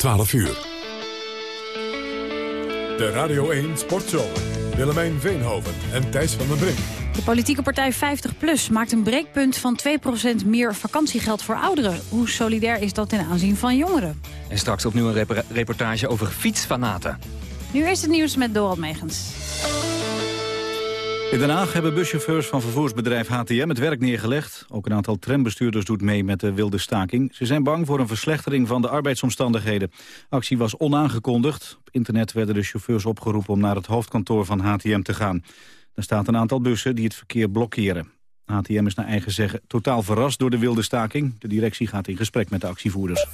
12 uur. De Radio 1 Sportshow. Willemijn Veenhoven en Thijs van den Brink. De politieke partij 50PLUS maakt een breekpunt van 2% meer vakantiegeld voor ouderen. Hoe solidair is dat ten aanzien van jongeren? En straks opnieuw een reportage over fietsfanaten. Nu is het nieuws met Dorald Megens. In Den Haag hebben buschauffeurs van vervoersbedrijf HTM het werk neergelegd. Ook een aantal trambestuurders doet mee met de wilde staking. Ze zijn bang voor een verslechtering van de arbeidsomstandigheden. Actie was onaangekondigd. Op internet werden de chauffeurs opgeroepen om naar het hoofdkantoor van HTM te gaan. Er staat een aantal bussen die het verkeer blokkeren. HTM is naar eigen zeggen totaal verrast door de wilde staking. De directie gaat in gesprek met de actievoerders.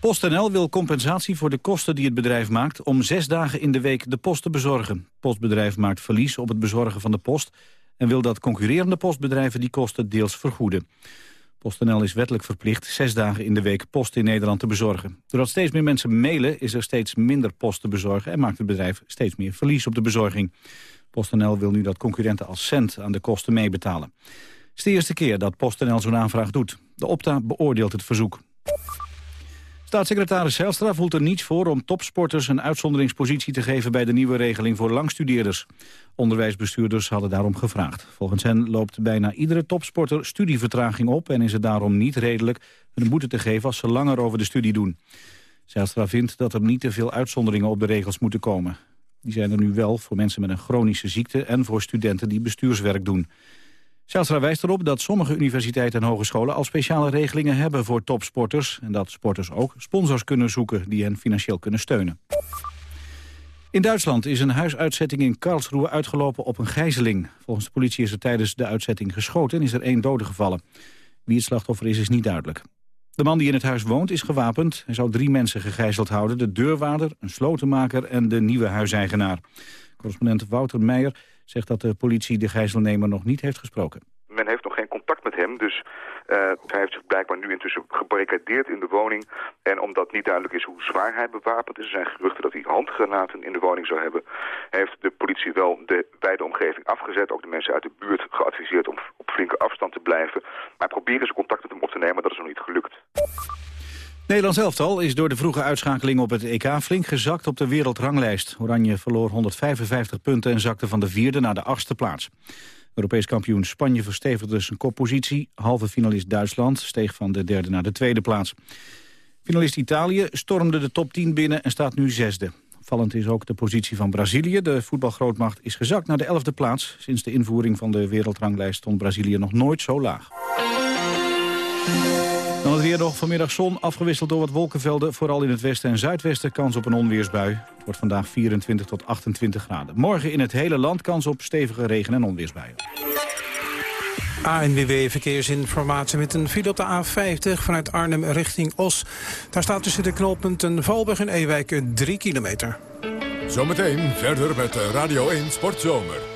PostNL wil compensatie voor de kosten die het bedrijf maakt... om zes dagen in de week de post te bezorgen. Postbedrijf maakt verlies op het bezorgen van de post... en wil dat concurrerende postbedrijven die kosten deels vergoeden. PostNL is wettelijk verplicht zes dagen in de week post in Nederland te bezorgen. Doordat steeds meer mensen mailen is er steeds minder post te bezorgen... en maakt het bedrijf steeds meer verlies op de bezorging. PostNL wil nu dat concurrenten als cent aan de kosten meebetalen. Het is de eerste keer dat PostNL zo'n aanvraag doet. De Opta beoordeelt het verzoek. Staatssecretaris Zijlstra voelt er niets voor om topsporters een uitzonderingspositie te geven bij de nieuwe regeling voor langstudeerders. Onderwijsbestuurders hadden daarom gevraagd. Volgens hen loopt bijna iedere topsporter studievertraging op en is het daarom niet redelijk een boete te geven als ze langer over de studie doen. Zijlstra vindt dat er niet te veel uitzonderingen op de regels moeten komen. Die zijn er nu wel voor mensen met een chronische ziekte en voor studenten die bestuurswerk doen. Zijlstra wijst erop dat sommige universiteiten en hogescholen al speciale regelingen hebben voor topsporters. En dat sporters ook sponsors kunnen zoeken die hen financieel kunnen steunen. In Duitsland is een huisuitzetting in Karlsruhe uitgelopen op een gijzeling. Volgens de politie is er tijdens de uitzetting geschoten en is er één dode gevallen. Wie het slachtoffer is, is niet duidelijk. De man die in het huis woont is gewapend. Hij zou drie mensen gegijzeld houden. De deurwaarder, een slotenmaker en de nieuwe huiseigenaar. Correspondent Wouter Meijer zegt dat de politie de gijzelnemer nog niet heeft gesproken. Men heeft nog geen contact met hem, dus uh, hij heeft zich blijkbaar nu intussen gebarricadeerd in de woning. En omdat niet duidelijk is hoe zwaar hij bewapend is, er zijn geruchten dat hij handgranaten in de woning zou hebben, heeft de politie wel de wijde omgeving afgezet. Ook de mensen uit de buurt geadviseerd om op flinke afstand te blijven. Maar proberen ze contact met hem op te nemen, dat is nog niet gelukt. Nederlands elftal is door de vroege uitschakeling op het EK flink gezakt op de wereldranglijst. Oranje verloor 155 punten en zakte van de vierde naar de achtste plaats. Europees kampioen Spanje verstevigde zijn koppositie. Halve finalist Duitsland steeg van de derde naar de tweede plaats. Finalist Italië stormde de top 10 binnen en staat nu zesde. Vallend is ook de positie van Brazilië. De voetbalgrootmacht is gezakt naar de elfde plaats. Sinds de invoering van de wereldranglijst stond Brazilië nog nooit zo laag. Dan het weer nog vanmiddag zon, afgewisseld door wat wolkenvelden. Vooral in het westen en zuidwesten kans op een onweersbui. Het wordt vandaag 24 tot 28 graden. Morgen in het hele land kans op stevige regen- en onweersbuien. ANWB Verkeersinformatie met een file op de A50 vanuit Arnhem richting Os. Daar staat tussen de knooppunten Valburg en Ewijk 3 kilometer. Zometeen verder met Radio 1 Sportzomer.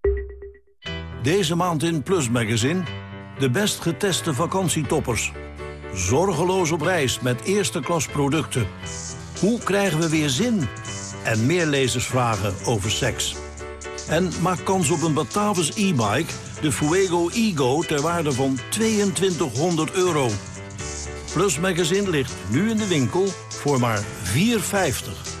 Deze maand in Plus Magazine... de best geteste vakantietoppers. Zorgeloos op reis met eerste klas producten. Hoe krijgen we weer zin en meer lezers vragen over seks. En maak kans op een Batavus e-bike, de Fuego Ego, ter waarde van 2200 euro. Plus Magazine ligt nu in de winkel voor maar 4,50.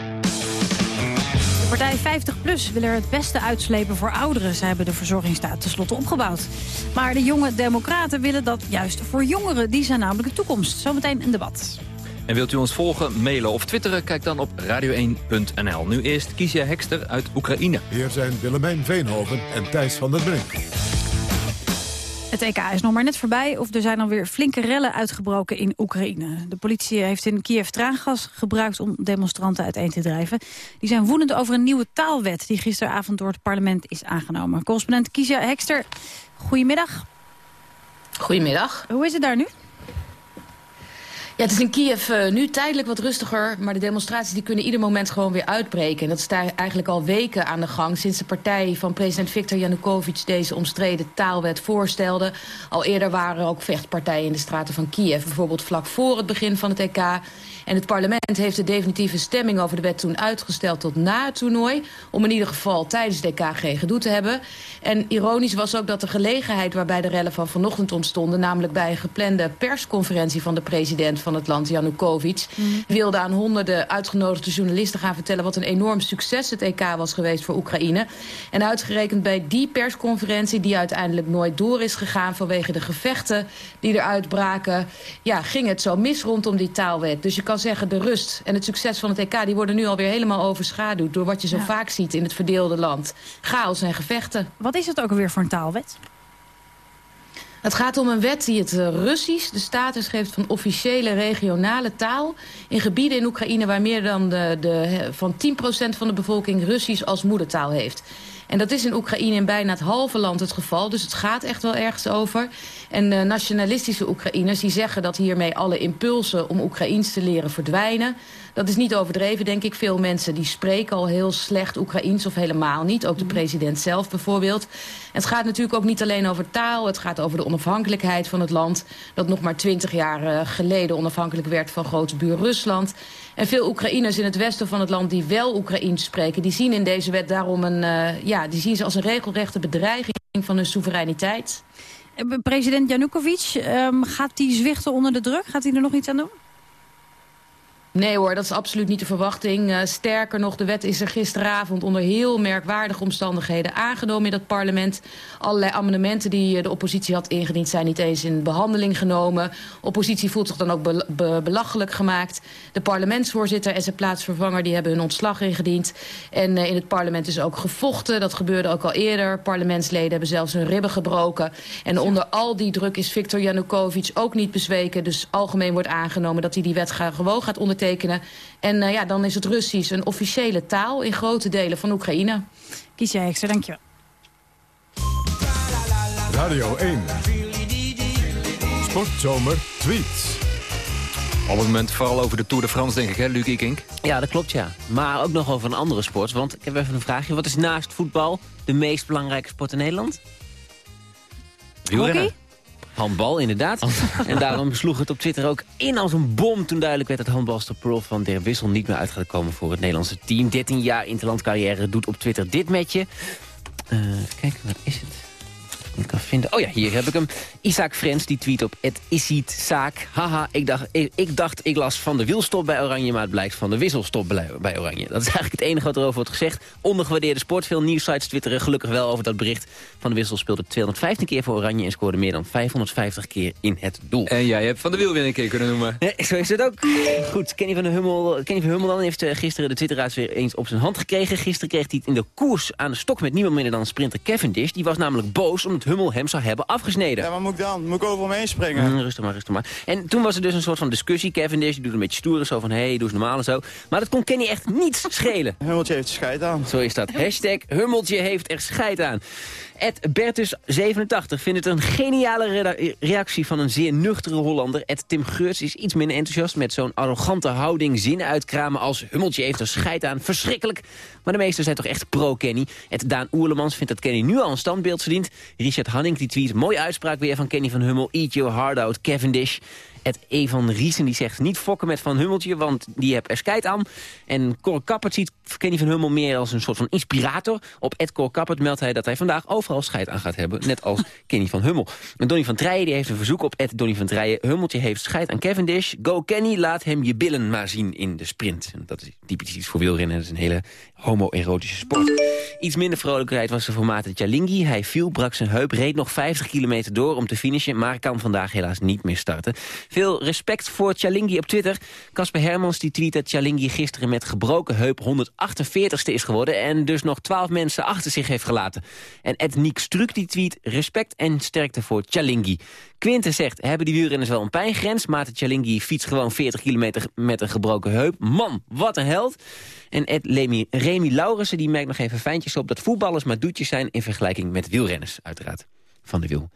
Partij 50PLUS wil er het beste uitslepen voor ouderen. Ze hebben de verzorgingsstaat tenslotte opgebouwd. Maar de jonge democraten willen dat juist voor jongeren. Die zijn namelijk de toekomst. Zometeen een debat. En wilt u ons volgen, mailen of twitteren? Kijk dan op radio1.nl. Nu eerst Kiesja Hekster uit Oekraïne. Hier zijn Willemijn Veenhoven en Thijs van der Brink. Het EK is nog maar net voorbij of er zijn alweer flinke rellen uitgebroken in Oekraïne. De politie heeft in Kiev traangas gebruikt om demonstranten uiteen te drijven. Die zijn woedend over een nieuwe taalwet die gisteravond door het parlement is aangenomen. Correspondent Kizia Hekster, goedemiddag. Goedemiddag. Hoe is het daar nu? Ja, het is in Kiev uh, nu tijdelijk wat rustiger, maar de demonstraties die kunnen ieder moment gewoon weer uitbreken. En dat is eigenlijk al weken aan de gang sinds de partij van president Viktor Yanukovych deze omstreden taalwet voorstelde. Al eerder waren er ook vechtpartijen in de straten van Kiev, bijvoorbeeld vlak voor het begin van het EK. En het parlement heeft de definitieve stemming over de wet toen uitgesteld tot na het toernooi. Om in ieder geval tijdens de geen gedoe te hebben. En ironisch was ook dat de gelegenheid waarbij de rellen van vanochtend ontstonden... namelijk bij een geplande persconferentie van de president van het land, Janukovic... Mm. wilde aan honderden uitgenodigde journalisten gaan vertellen... wat een enorm succes het EK was geweest voor Oekraïne. En uitgerekend bij die persconferentie, die uiteindelijk nooit door is gegaan... vanwege de gevechten die er uitbraken, ja, ging het zo mis rondom die taalwet. Dus je kan zeggen, de rust en het succes van het EK... die worden nu alweer helemaal overschaduwd door wat je zo ja. vaak ziet in het verdeelde land. Chaos en gevechten. Wat is het ook alweer voor een taalwet? Het gaat om een wet die het Russisch de status geeft van officiële regionale taal... in gebieden in Oekraïne waar meer dan de, de, van 10% van de bevolking Russisch als moedertaal heeft. En dat is in Oekraïne in bijna het halve land het geval. Dus het gaat echt wel ergens over. En uh, nationalistische Oekraïners die zeggen dat hiermee alle impulsen om Oekraïens te leren verdwijnen. Dat is niet overdreven, denk ik. Veel mensen die spreken al heel slecht Oekraïens of helemaal niet. Ook de president zelf bijvoorbeeld. En het gaat natuurlijk ook niet alleen over taal. Het gaat over de onafhankelijkheid van het land. Dat nog maar twintig jaar uh, geleden onafhankelijk werd van grootbuur Rusland. En veel Oekraïners in het westen van het land die wel Oekraïens spreken... die zien in deze wet daarom een, uh, ja, die zien ze als een regelrechte bedreiging van hun soevereiniteit. President Janukovic, um, gaat die zwichten onder de druk? Gaat hij er nog iets aan doen? Nee hoor, dat is absoluut niet de verwachting. Uh, sterker nog, de wet is er gisteravond onder heel merkwaardige omstandigheden aangenomen in dat parlement. Allerlei amendementen die de oppositie had ingediend zijn niet eens in behandeling genomen. Oppositie voelt zich dan ook be be belachelijk gemaakt. De parlementsvoorzitter en zijn plaatsvervanger die hebben hun ontslag ingediend. En uh, in het parlement is ook gevochten. Dat gebeurde ook al eerder. Parlementsleden hebben zelfs hun ribben gebroken. En onder al die druk is Viktor Yanukovych ook niet bezweken. Dus algemeen wordt aangenomen dat hij die wet gewoon gaat ondertekenen tekenen. En uh, ja, dan is het Russisch een officiële taal in grote delen van Oekraïne. Kies jij, Hekster, dankjewel. Radio 1. Sportzomer tweets. Op het moment vooral over de Tour de France, denk ik, hè, Luc Ikink? Ja, dat klopt, ja. Maar ook nog over een andere sport. Want ik heb even een vraagje. Wat is naast voetbal de meest belangrijke sport in Nederland? Wielrennen. Handbal, inderdaad. en daarom sloeg het op Twitter ook in als een bom... toen duidelijk werd dat handbalster Pearl van der Wissel... niet meer uit gaat komen voor het Nederlandse team. 13 jaar interlandcarrière doet op Twitter dit met je. Uh, even kijken, wat is het? Ik kan vinden. Oh ja, hier heb ik hem. Isaac Frens die tweet op het Zaak. Haha, ik dacht ik, ik dacht ik las van de wielstop bij Oranje... maar het blijkt van de wisselstop bij Oranje. Dat is eigenlijk het enige wat erover wordt gezegd. Ondergewaardeerde sport. Veel nieuwsites twitteren gelukkig wel over dat bericht. Van de Wissel speelde 215 keer voor Oranje... en scoorde meer dan 550 keer in het doel. En jij hebt Van de Wiel weer een keer kunnen noemen. Nee, zo is het ook. Goed, Kenny van de Hummel, Kenny van Hummel dan heeft gisteren de Twitteraars weer eens op zijn hand gekregen. Gisteren kreeg hij het in de koers aan de stok met niemand minder dan sprinter Cavendish. Die was namelijk boos omdat Hummel hem zou hebben afgesneden. Ja, wat moet ik dan? Moet ik over hem heen springen? Mm, rustig maar, rustig maar. En toen was er dus een soort van discussie. Cavendish die doet een beetje stoer zo van... hé, hey, doe eens normaal en zo. Maar dat kon Kenny echt niets schelen. Hummeltje heeft er scheid aan. Zo is dat. Hashtag Hummeltje heeft er scheid aan. Ed Bertus87 vindt het een geniale reactie van een zeer nuchtere Hollander. Ed Tim Geurts is iets minder enthousiast met zo'n arrogante houding. Zinnen uitkramen als Hummeltje heeft er scheid aan. Verschrikkelijk. Maar de meesten zijn toch echt pro-Kenny. Ed Daan Oerlemans vindt dat Kenny nu al een standbeeld verdient. Richard Hanning die tweet, mooie uitspraak weer van Kenny van Hummel. Eat your heart out, Cavendish. Het Evan Riesen die zegt niet fokken met Van Hummeltje, want die heb er scheid aan. En Cor Kappert ziet Kenny van Hummel meer als een soort van inspirator. Op Ed Cor Kappert meldt hij dat hij vandaag overal scheid aan gaat hebben, net als Kenny van Hummel. En Donny van Trijen die heeft een verzoek op Ed Donny van Trijen. Hummeltje heeft scheid aan Cavendish. Go Kenny, laat hem je billen maar zien in de sprint. En dat is typisch iets voor wielrennen. Dat is een hele homoerotische sport. Iets minder vrolijkheid was de formaat Chalingi. Hij viel, brak zijn heup, reed nog 50 kilometer door om te finishen... maar kan vandaag helaas niet meer starten. Veel respect voor Chalingi op Twitter. Casper Hermans die tweet dat Chalingi gisteren met gebroken heup 148ste is geworden... en dus nog 12 mensen achter zich heeft gelaten. En Ed Niek die tweet respect en sterkte voor Chalingi. Quinten zegt, hebben die wielrenners wel een pijngrens? Maarten Chalingi fietst gewoon 40 kilometer met een gebroken heup. Man, wat een held. En Ed Remy, Remy Laurensen die merkt nog even fijntjes op... dat voetballers maar doetjes zijn in vergelijking met wielrenners, uiteraard. Van de wiel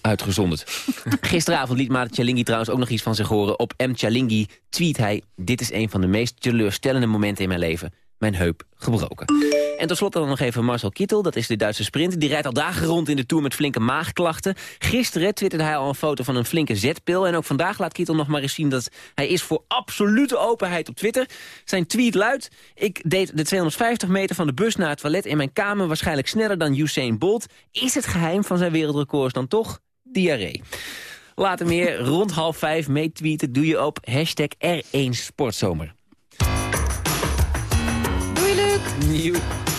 uitgezonderd. Gisteravond liet Maarten Chalingi trouwens ook nog iets van zich horen. Op M. Chalingi tweet hij... Dit is een van de meest teleurstellende momenten in mijn leven mijn heup gebroken. En tot slot dan nog even Marcel Kittel, dat is de Duitse sprinter. Die rijdt al dagen rond in de Tour met flinke maagklachten. Gisteren twitterde hij al een foto van een flinke zetpil. En ook vandaag laat Kittel nog maar eens zien dat hij is voor absolute openheid op Twitter. Zijn tweet luidt... Ik deed de 250 meter van de bus naar het toilet in mijn kamer... waarschijnlijk sneller dan Usain Bolt. Is het geheim van zijn wereldrecords dan toch diarree? Later meer rond half vijf meetweeten doe je op hashtag R1 Sportzomer. you.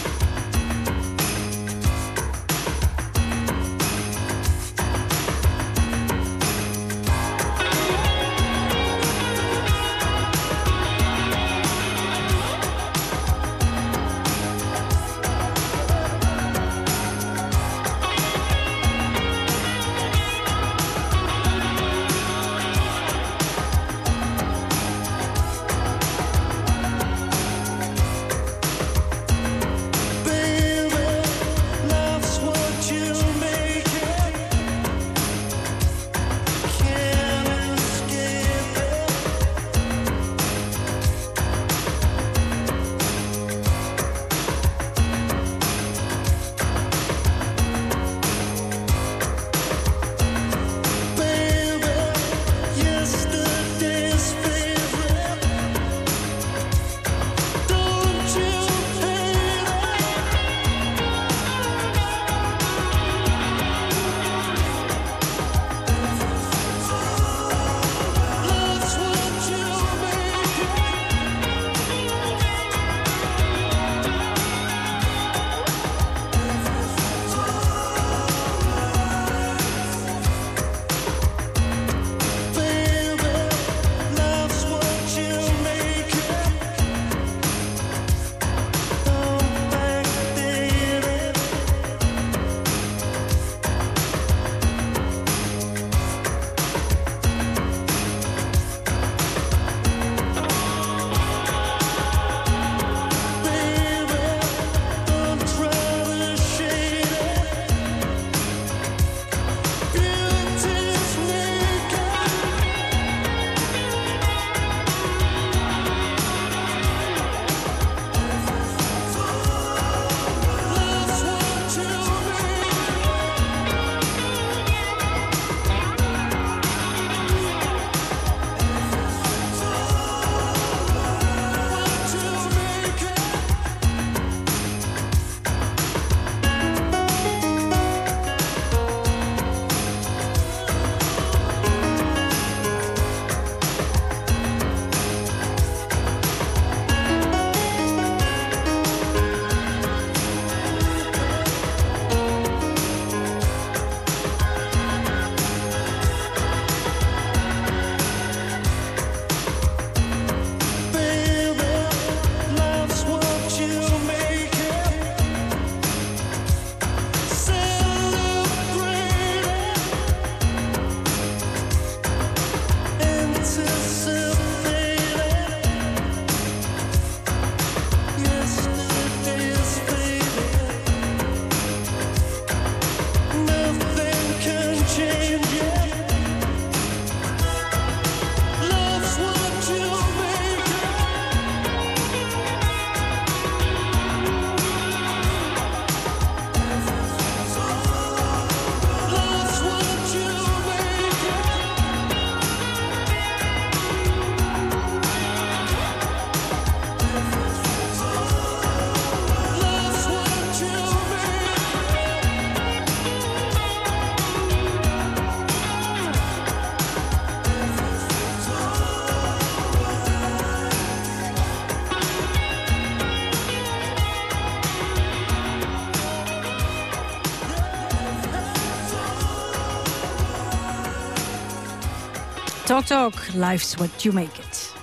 Talk Talk, life's what you make it.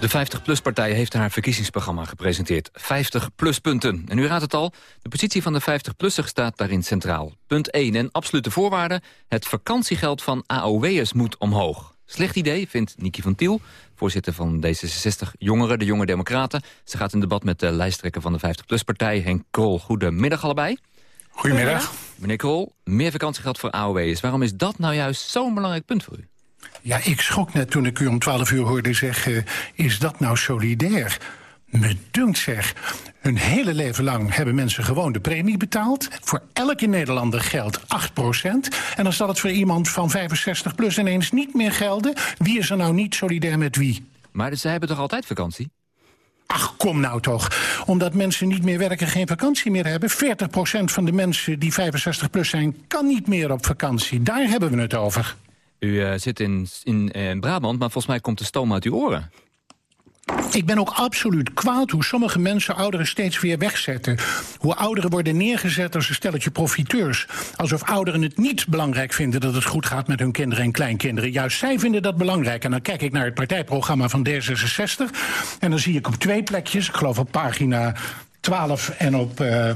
De 50PLUS-partij heeft haar verkiezingsprogramma gepresenteerd. 50 pluspunten. En u raadt het al, de positie van de 50-plusser staat daarin centraal. Punt 1 en absolute voorwaarde, het vakantiegeld van AOW'ers moet omhoog. Slecht idee, vindt Niki van Tiel, voorzitter van D66 Jongeren, de Jonge Democraten. Ze gaat in debat met de lijsttrekker van de 50PLUS-partij, Henk Krol. Goedemiddag allebei. Goedemiddag. Meneer Krol, meer vakantiegeld voor AOW'ers. Waarom is dat nou juist zo'n belangrijk punt voor u? Ja, ik schrok net toen ik u om 12 uur hoorde zeggen... is dat nou solidair? Me dunkt zeg, hun hele leven lang hebben mensen gewoon de premie betaald. Voor elke Nederlander geldt 8% En dan zal het voor iemand van 65 plus ineens niet meer gelden. Wie is er nou niet solidair met wie? Maar zij hebben toch altijd vakantie? Ach, kom nou toch. Omdat mensen niet meer werken, geen vakantie meer hebben. 40% van de mensen die 65 plus zijn, kan niet meer op vakantie. Daar hebben we het over. U uh, zit in, in uh, Brabant, maar volgens mij komt de stoom uit uw oren. Ik ben ook absoluut kwaad hoe sommige mensen ouderen steeds weer wegzetten. Hoe ouderen worden neergezet als een stelletje profiteurs. Alsof ouderen het niet belangrijk vinden dat het goed gaat met hun kinderen en kleinkinderen. Juist zij vinden dat belangrijk. En dan kijk ik naar het partijprogramma van D66. En dan zie ik op twee plekjes, ik geloof op pagina 12 en op uh,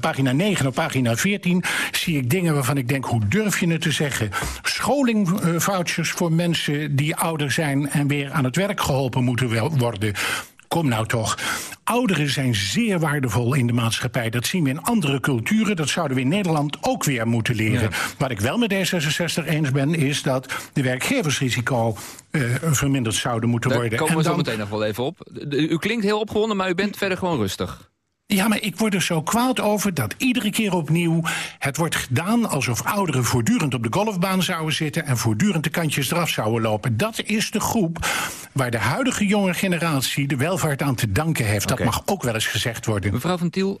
pagina 9 en op pagina 14 zie ik dingen waarvan ik denk, hoe durf je het te zeggen? Scholingvouchers voor mensen die ouder zijn en weer aan het werk geholpen moeten worden. Kom nou toch. Ouderen zijn zeer waardevol in de maatschappij. Dat zien we in andere culturen. Dat zouden we in Nederland ook weer moeten leren. Ja. Wat ik wel met D66 eens ben, is dat de werkgeversrisico uh, verminderd zouden moeten Daar worden. Daar komen we dan... zo meteen nog wel even op. U klinkt heel opgewonden, maar u bent verder gewoon rustig. Ja, maar ik word er zo kwaad over dat iedere keer opnieuw het wordt gedaan alsof ouderen voortdurend op de golfbaan zouden zitten en voortdurend de kantjes eraf zouden lopen. Dat is de groep waar de huidige jonge generatie de welvaart aan te danken heeft. Okay. Dat mag ook wel eens gezegd worden. Mevrouw van Tiel, 8%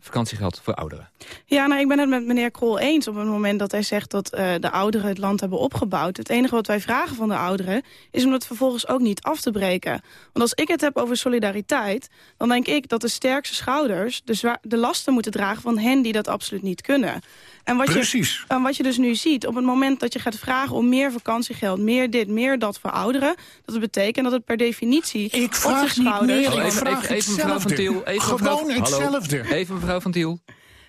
vakantiegeld voor ouderen. Ja, nou, ik ben het met meneer Krol eens op het moment dat hij zegt dat uh, de ouderen het land hebben opgebouwd. Het enige wat wij vragen van de ouderen is om het vervolgens ook niet af te breken. Want als ik het heb over solidariteit, dan denk ik dat de sterkste schouder ouders de, de lasten moeten dragen van hen die dat absoluut niet kunnen. En wat, Precies. Je, en wat je dus nu ziet, op het moment dat je gaat vragen om meer vakantiegeld, meer dit, meer dat voor ouderen, dat het betekent dat het per definitie ik vraag op de schouders... Niet meer, ik vraag even, even, even mevrouw Van Tiel. Even Gewoon mevrouw, hetzelfde. Hallo. Even mevrouw Van Tiel.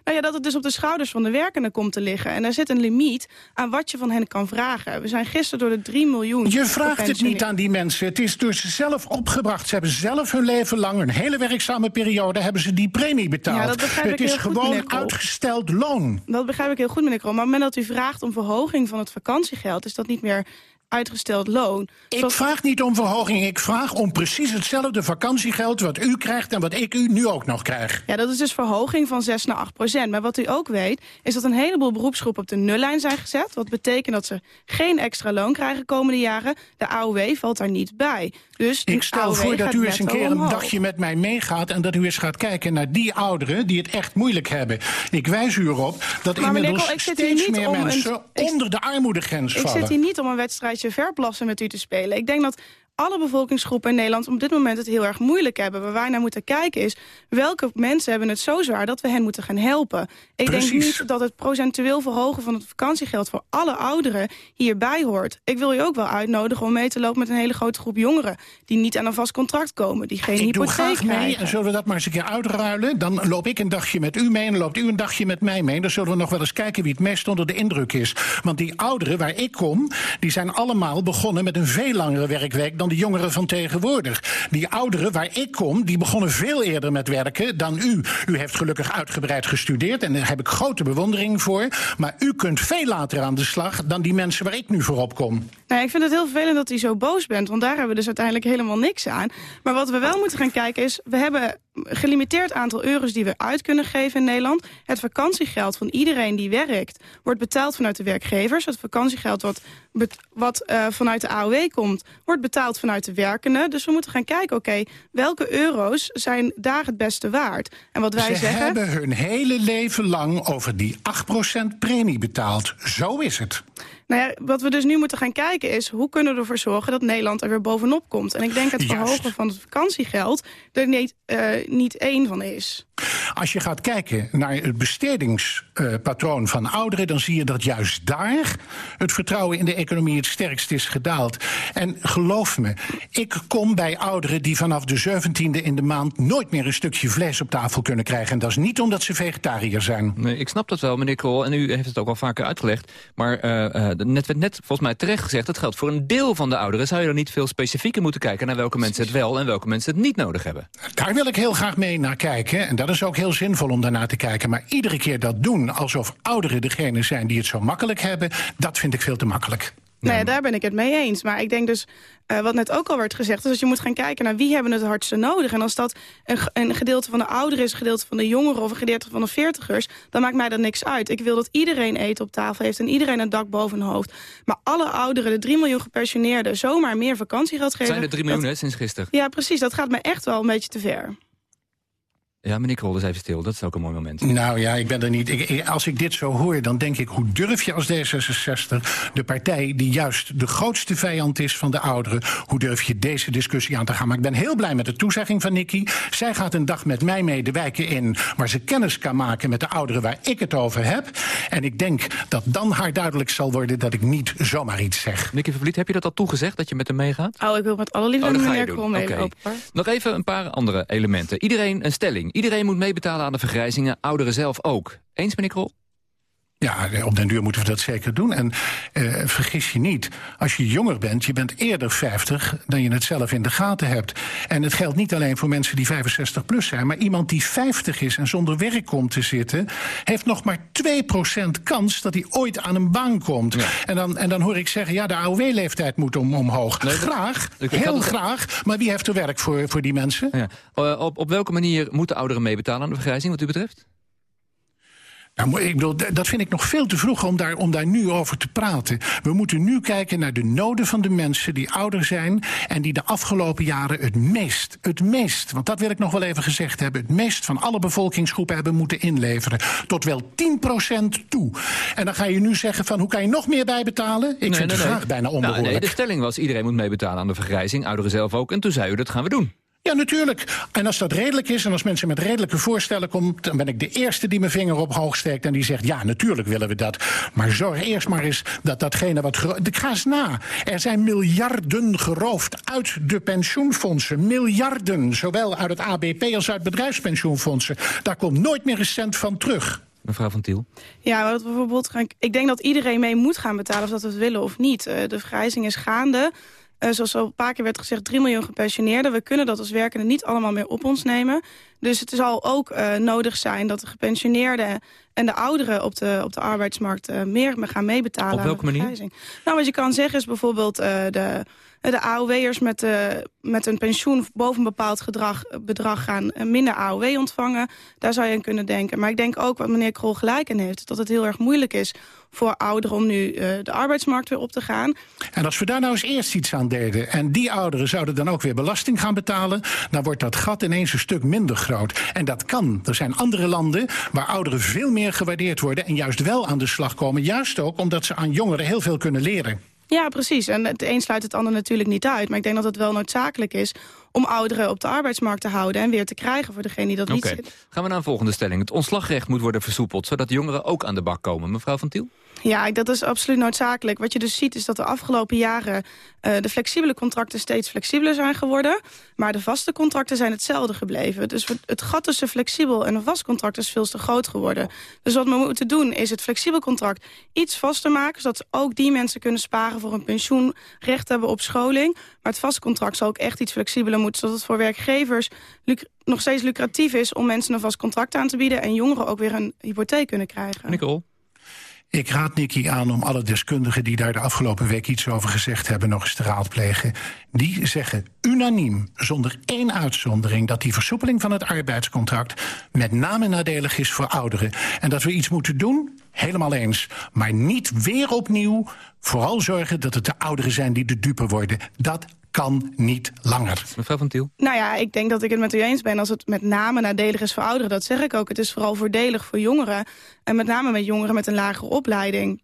Nou ja, dat het dus op de schouders van de werkenden komt te liggen. En er zit een limiet aan wat je van hen kan vragen. We zijn gisteren door de 3 miljoen... Je vraagt het niet aan die mensen. Het is door ze zelf opgebracht. Ze hebben zelf hun leven lang, een hele werkzame periode... hebben ze die premie betaald. Ja, dat begrijp het ik is heel gewoon goed, uitgesteld loon. Dat begrijp ik heel goed, meneer Krol. Maar op het moment dat u vraagt om verhoging van het vakantiegeld... is dat niet meer uitgesteld loon. Ik Zoals... vraag niet om verhoging, ik vraag om precies hetzelfde vakantiegeld... wat u krijgt en wat ik u nu ook nog krijg. Ja, dat is dus verhoging van 6 naar 8 procent. Maar wat u ook weet, is dat een heleboel beroepsgroepen op de nullijn zijn gezet. Wat betekent dat ze geen extra loon krijgen komende jaren. De AOW valt daar niet bij. Dus ik stel AOW voor dat u eens een keer omhoog. een dagje met mij meegaat... en dat u eens gaat kijken naar die ouderen die het echt moeilijk hebben. Ik wijs u erop dat maar inmiddels steeds meer mensen een, onder de armoedegrens ik vallen. Ik zit hier niet om een wedstrijdje verplassen met u te spelen. Ik denk dat alle bevolkingsgroepen in Nederland op dit moment het heel erg moeilijk hebben. Waar wij naar moeten kijken is welke mensen hebben het zo zwaar dat we hen moeten gaan helpen. Ik Precies. denk niet dat het procentueel verhogen van het vakantiegeld voor alle ouderen hierbij hoort. Ik wil je ook wel uitnodigen om mee te lopen met een hele grote groep jongeren die niet aan een vast contract komen, die geen Ik doe hypotheek graag mee krijgen. en zullen we dat maar eens een keer uitruilen. Dan loop ik een dagje met u mee en loopt u een dagje met mij mee. Dan zullen we nog wel eens kijken wie het meest onder de indruk is. Want die ouderen waar ik kom, die zijn allemaal begonnen met een veel langere werkweek dan de jongeren van tegenwoordig. Die ouderen waar ik kom, die begonnen veel eerder met werken dan u. U heeft gelukkig uitgebreid gestudeerd en daar heb ik grote bewondering voor. Maar u kunt veel later aan de slag dan die mensen waar ik nu voor op kom. Nou, ik vind het heel vervelend dat u zo boos bent, want daar hebben we dus uiteindelijk helemaal niks aan. Maar wat we wel moeten gaan kijken is, we hebben gelimiteerd aantal euro's die we uit kunnen geven in Nederland. Het vakantiegeld van iedereen die werkt wordt betaald vanuit de werkgevers. Het vakantiegeld wat, wat uh, vanuit de AOW komt, wordt betaald vanuit de werkenden. Dus we moeten gaan kijken, oké, okay, welke euro's zijn daar het beste waard? En wat wij Ze zeggen... hebben hun hele leven lang over die 8% premie betaald. Zo is het. Nou ja, wat we dus nu moeten gaan kijken is... hoe kunnen we ervoor zorgen dat Nederland er weer bovenop komt. En ik denk het Juist. verhogen van het vakantiegeld er niet, uh, niet één van is. Als je gaat kijken naar het bestedingspatroon van ouderen... dan zie je dat juist daar het vertrouwen in de economie het sterkst is gedaald. En geloof me, ik kom bij ouderen die vanaf de 17e in de maand... nooit meer een stukje vlees op tafel kunnen krijgen. En dat is niet omdat ze vegetariër zijn. Nee, ik snap dat wel, meneer Krol. En u heeft het ook al vaker uitgelegd. Maar uh, net werd net volgens mij terecht gezegd... dat geldt voor een deel van de ouderen. Zou je dan niet veel specifieker moeten kijken... naar welke mensen het wel en welke mensen het niet nodig hebben? Daar wil ik heel graag mee naar kijken. En dat is ook heel zinvol om daarnaar te kijken. Maar iedere keer dat doen alsof ouderen degene zijn die het zo makkelijk hebben... dat vind ik veel te makkelijk. Nou ja, daar ben ik het mee eens. Maar ik denk dus, uh, wat net ook al werd gezegd... is dat je moet gaan kijken naar wie hebben het hardste nodig. En als dat een, een gedeelte van de ouderen is... een gedeelte van de jongeren of een gedeelte van de veertigers... dan maakt mij dat niks uit. Ik wil dat iedereen eten op tafel heeft en iedereen een dak boven hun hoofd. Maar alle ouderen, de 3 miljoen gepensioneerden... zomaar meer vakantiegeld geven... Zijn er 3 miljoen, hè, sinds gisteren? Ja, precies. Dat gaat me echt wel een beetje te ver. Ja, meneer Krol, dus even stil. Dat is ook een mooi moment. Nou ja, ik ben er niet. Ik, als ik dit zo hoor, dan denk ik... hoe durf je als D66, de partij die juist de grootste vijand is van de ouderen... hoe durf je deze discussie aan te gaan? Maar ik ben heel blij met de toezegging van Nicky. Zij gaat een dag met mij mee de wijken in... waar ze kennis kan maken met de ouderen waar ik het over heb. En ik denk dat dan haar duidelijk zal worden... dat ik niet zomaar iets zeg. Nicky Vervliet, heb je dat al toegezegd, dat je met hem meegaat? Oh, ik wil met alle liefde oh, meneer Krol meelopen. Okay. Nog even een paar andere elementen. Iedereen een stelling. Iedereen moet meebetalen aan de vergrijzingen, ouderen zelf ook. Eens, meneer Krol? Ja, op den duur moeten we dat zeker doen. En eh, vergis je niet, als je jonger bent, je bent eerder 50 dan je het zelf in de gaten hebt. En het geldt niet alleen voor mensen die 65 plus zijn, maar iemand die 50 is en zonder werk komt te zitten, heeft nog maar 2% kans dat hij ooit aan een baan komt. En, dan, en dan hoor ik zeggen, ja, de AOW-leeftijd moet om, omhoog. Nee, graag, dat, heel graag, maar wie heeft er werk voor, voor die mensen? Ja. Uh, op, op welke manier moeten ouderen meebetalen aan de vergrijzing, wat u betreft? Nou, ik bedoel, dat vind ik nog veel te vroeg om daar, om daar nu over te praten. We moeten nu kijken naar de noden van de mensen die ouder zijn... en die de afgelopen jaren het meest, het meest... want dat wil ik nog wel even gezegd hebben... het meest van alle bevolkingsgroepen hebben moeten inleveren. Tot wel 10% toe. En dan ga je nu zeggen van, hoe kan je nog meer bijbetalen? Ik nee, vind nee, het graag bijna onbehoorlijk. Nou, nee, de stelling was, iedereen moet meebetalen aan de vergrijzing. Ouderen zelf ook. En toen zei u, dat gaan we doen. Ja, natuurlijk. En als dat redelijk is en als mensen met redelijke voorstellen komen... dan ben ik de eerste die mijn vinger op hoog steekt en die zegt... ja, natuurlijk willen we dat. Maar zorg eerst maar eens dat datgene wat... Ik ga eens na. Er zijn miljarden geroofd uit de pensioenfondsen. Miljarden, zowel uit het ABP als uit bedrijfspensioenfondsen. Daar komt nooit meer een cent van terug. Mevrouw van Tiel. Ja, wat bijvoorbeeld, ik denk dat iedereen mee moet gaan betalen... of dat we het willen of niet. De vergrijzing is gaande... Uh, zoals al een paar keer werd gezegd, 3 miljoen gepensioneerden. We kunnen dat als werkende niet allemaal meer op ons nemen. Dus het zal ook uh, nodig zijn dat de gepensioneerden en de ouderen op de, op de arbeidsmarkt uh, meer gaan meebetalen. Op welke manier? Nou, wat je kan zeggen is bijvoorbeeld de, de AOW'ers met, met een pensioen boven een bepaald gedrag, bedrag gaan minder AOW ontvangen. Daar zou je aan kunnen denken. Maar ik denk ook, wat meneer Krol gelijk in heeft, dat het heel erg moeilijk is voor ouderen om nu de arbeidsmarkt weer op te gaan. En als we daar nou eens eerst iets aan deden... en die ouderen zouden dan ook weer belasting gaan betalen... dan wordt dat gat ineens een stuk minder groot. En dat kan. Er zijn andere landen waar ouderen veel meer gewaardeerd worden... en juist wel aan de slag komen. Juist ook omdat ze aan jongeren heel veel kunnen leren. Ja, precies. En het een sluit het ander natuurlijk niet uit. Maar ik denk dat het wel noodzakelijk is om ouderen op de arbeidsmarkt te houden... en weer te krijgen voor degene die dat niet zit. Gaan we naar een volgende stelling. Het ontslagrecht moet worden versoepeld... zodat jongeren ook aan de bak komen. Mevrouw Van Tiel? Ja, dat is absoluut noodzakelijk. Wat je dus ziet is dat de afgelopen jaren... Uh, de flexibele contracten steeds flexibeler zijn geworden... maar de vaste contracten zijn hetzelfde gebleven. Dus het gat tussen flexibel en een vast contract is veel te groot geworden. Dus wat we moeten doen is het flexibel contract iets vaster maken... zodat ook die mensen kunnen sparen voor een pensioen... recht hebben op scholing. Maar het vast contract zal ook echt iets flexibeler moeten... zodat het voor werkgevers nog steeds lucratief is... om mensen een vast contract aan te bieden... en jongeren ook weer een hypotheek kunnen krijgen. Nicole? Ik raad Nicky aan om alle deskundigen die daar de afgelopen week iets over gezegd hebben nog eens te raadplegen. Die zeggen unaniem, zonder één uitzondering, dat die versoepeling van het arbeidscontract met name nadelig is voor ouderen. En dat we iets moeten doen, helemaal eens. Maar niet weer opnieuw vooral zorgen dat het de ouderen zijn die de dupe worden. Dat kan niet langer. Mevrouw van Tiel? Nou ja, ik denk dat ik het met u eens ben. Als het met name nadelig is voor ouderen, dat zeg ik ook. Het is vooral voordelig voor jongeren. En met name met jongeren met een lagere opleiding.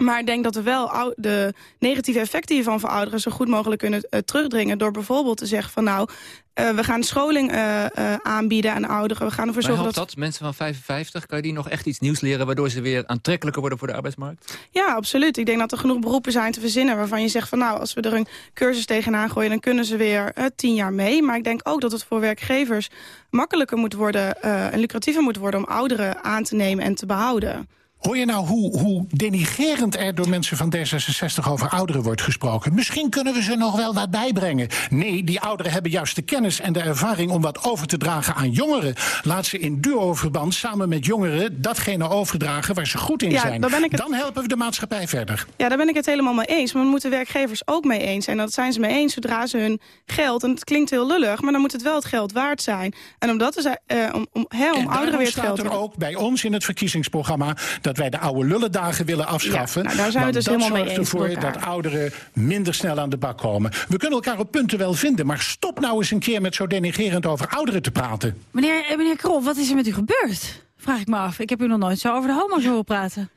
Maar ik denk dat we wel de negatieve effecten hiervan voor ouderen... zo goed mogelijk kunnen eh, terugdringen door bijvoorbeeld te zeggen van... nou, eh, we gaan scholing eh, aanbieden aan ouderen. We gaan ervoor zorgen dat... dat? Mensen van 55, kan je die nog echt iets nieuws leren... waardoor ze weer aantrekkelijker worden voor de arbeidsmarkt? Ja, absoluut. Ik denk dat er genoeg beroepen zijn te verzinnen... waarvan je zegt van nou, als we er een cursus tegenaan gooien... dan kunnen ze weer tien jaar mee. Maar ik denk ook dat het voor werkgevers makkelijker moet worden... en lucratiever moet worden om ouderen aan te nemen en te behouden. Hoor je nou hoe, hoe denigerend er door mensen van D66 over ouderen wordt gesproken? Misschien kunnen we ze nog wel wat bijbrengen. Nee, die ouderen hebben juist de kennis en de ervaring om wat over te dragen aan jongeren. Laat ze in duo-verband samen met jongeren datgene overdragen waar ze goed in Ja, zijn. het- Dan helpen we de maatschappij verder. Ja, daar ben ik het helemaal mee eens. Maar dan moeten werkgevers ook mee eens zijn. En dat zijn ze mee eens zodra ze hun geld... en het klinkt heel lullig, maar dan moet het wel het geld waard zijn. En omdat eh, om, om, hè, om En ouderen weer het staat geld te er ook bij ons in het verkiezingsprogramma... dat wij de oude lullendagen willen afschaffen. Ja, nou, daar zijn we dus dat helemaal mee zorgt eens ervoor dat ouderen minder snel aan de bak komen. We kunnen elkaar op punten wel vinden... maar stop nou eens een keer met zo denigerend over ouderen te praten. Meneer, eh, meneer Krol, wat is er met u gebeurd? Vraag ik me af. Ik heb u nog nooit zo over de homo's horen praten.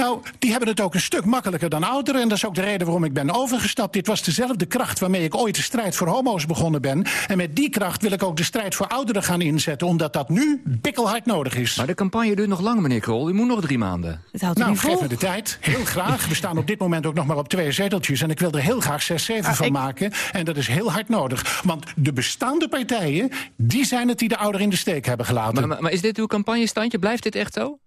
Nou, die hebben het ook een stuk makkelijker dan ouderen. En dat is ook de reden waarom ik ben overgestapt. Dit was dezelfde kracht waarmee ik ooit de strijd voor homo's begonnen ben. En met die kracht wil ik ook de strijd voor ouderen gaan inzetten. Omdat dat nu bikkelhard nodig is. Maar de campagne duurt nog lang, meneer Krol. U moet nog drie maanden. Het houdt u Nou, niet vol. geef me de tijd. Heel graag. We staan op dit moment ook nog maar op twee zeteltjes. En ik wil er heel graag zes, zeven van maken. En dat is heel hard nodig. Want de bestaande partijen, die zijn het die de ouderen in de steek hebben gelaten. Maar, maar, maar is dit uw campagnestandje? Blijft dit echt zo?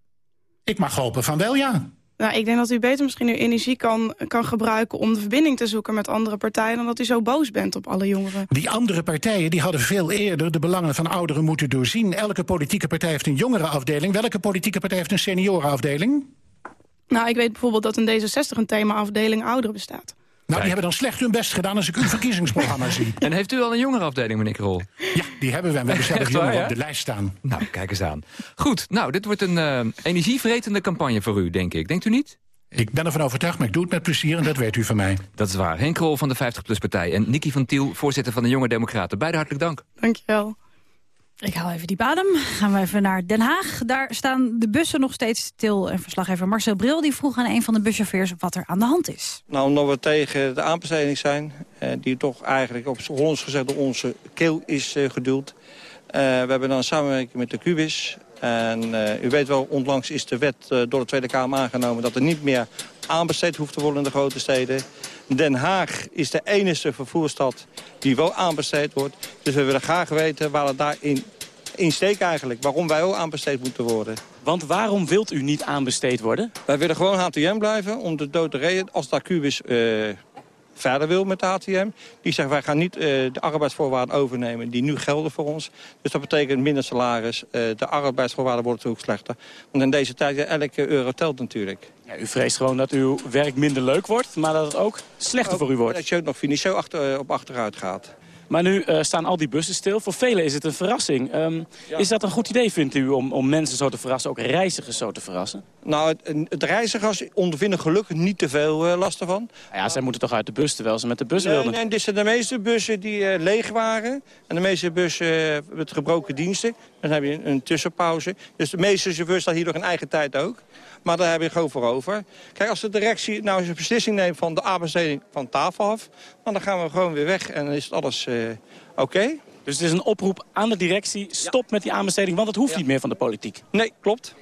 Ik mag hopen van wel, ja. Nou, ik denk dat u beter misschien uw energie kan, kan gebruiken... om de verbinding te zoeken met andere partijen... dan dat u zo boos bent op alle jongeren. Die andere partijen die hadden veel eerder de belangen van ouderen moeten doorzien. Elke politieke partij heeft een jongerenafdeling. Welke politieke partij heeft een seniorenafdeling? Nou, ik weet bijvoorbeeld dat in D66 een themaafdeling ouderen bestaat. Nou, die hebben dan slecht hun best gedaan als ik uw verkiezingsprogramma zie. En heeft u al een jongerenafdeling, meneer Krol? Ja, die hebben we. en We hebben zelf waar, jongeren ja? op de lijst staan. Nou, kijk eens aan. Goed, nou, dit wordt een eh, energievretende campagne voor u, denk ik. Denkt u niet? Ik ben ervan overtuigd, maar ik doe het met plezier en dat weet u van mij. Dat is waar. Henk Krol van de 50PLUS-partij en Nicky van Tiel, voorzitter van de Jonge Democraten. Beide hartelijk dank. Dankjewel. Ik hou even die adem. Gaan we even naar Den Haag. Daar staan de bussen nog steeds stil. En verslaggever Marcel Bril die vroeg aan een van de buschauffeurs wat er aan de hand is. Nou, omdat we tegen de aanbesteding zijn, eh, die toch eigenlijk op Hollands gezegd door onze keel is eh, geduwd. Eh, we hebben dan samenwerking met de Cubis. En eh, u weet wel, onlangs is de wet door de Tweede Kamer aangenomen... dat er niet meer aanbesteed hoeft te worden in de grote steden. Den Haag is de enige vervoerstad die wel aanbesteed wordt. Dus we willen graag weten waar het daarin in steekt eigenlijk. Waarom wij ook aanbesteed moeten worden. Want waarom wilt u niet aanbesteed worden? Wij willen gewoon HTM blijven om de dood te reden. Als de Cubis eh, verder wil met de HTM. Die zegt wij gaan niet eh, de arbeidsvoorwaarden overnemen die nu gelden voor ons. Dus dat betekent minder salaris. Eh, de arbeidsvoorwaarden worden ook slechter. Want in deze tijd, ja, elke euro telt natuurlijk. Ja, u vreest gewoon dat uw werk minder leuk wordt, maar dat het ook slechter voor u wordt. Dat je ook nog financieel achter, eh, op achteruit gaat. Maar nu eh, staan al die bussen stil. Voor velen is het een verrassing. Ehm, Is dat een goed idee, vindt u, om, om mensen zo te verrassen, ook reizigers zo te verrassen? Nou, het, het reizigers ondervinden gelukkig niet te veel eh, last ervan. Nou ja, zij moeten toch uit de bus terwijl ze met de bus Nee, wilden. nee, dit zijn de meeste bussen die eh, leeg waren. En de meeste bussen met gebroken diensten. Dan heb je een, een tussenpauze. Dus de meeste chauffeurs staan hier nog in eigen tijd ook. Maar daar heb je gewoon voor over. Kijk, als de directie nou eens een beslissing neemt van de aanbesteding van tafel af... dan gaan we gewoon weer weg en dan is het alles eh, oké. Dus het is een oproep aan de directie, stop met die aanbesteding, want het hoeft niet meer van de politiek. Nee, klopt.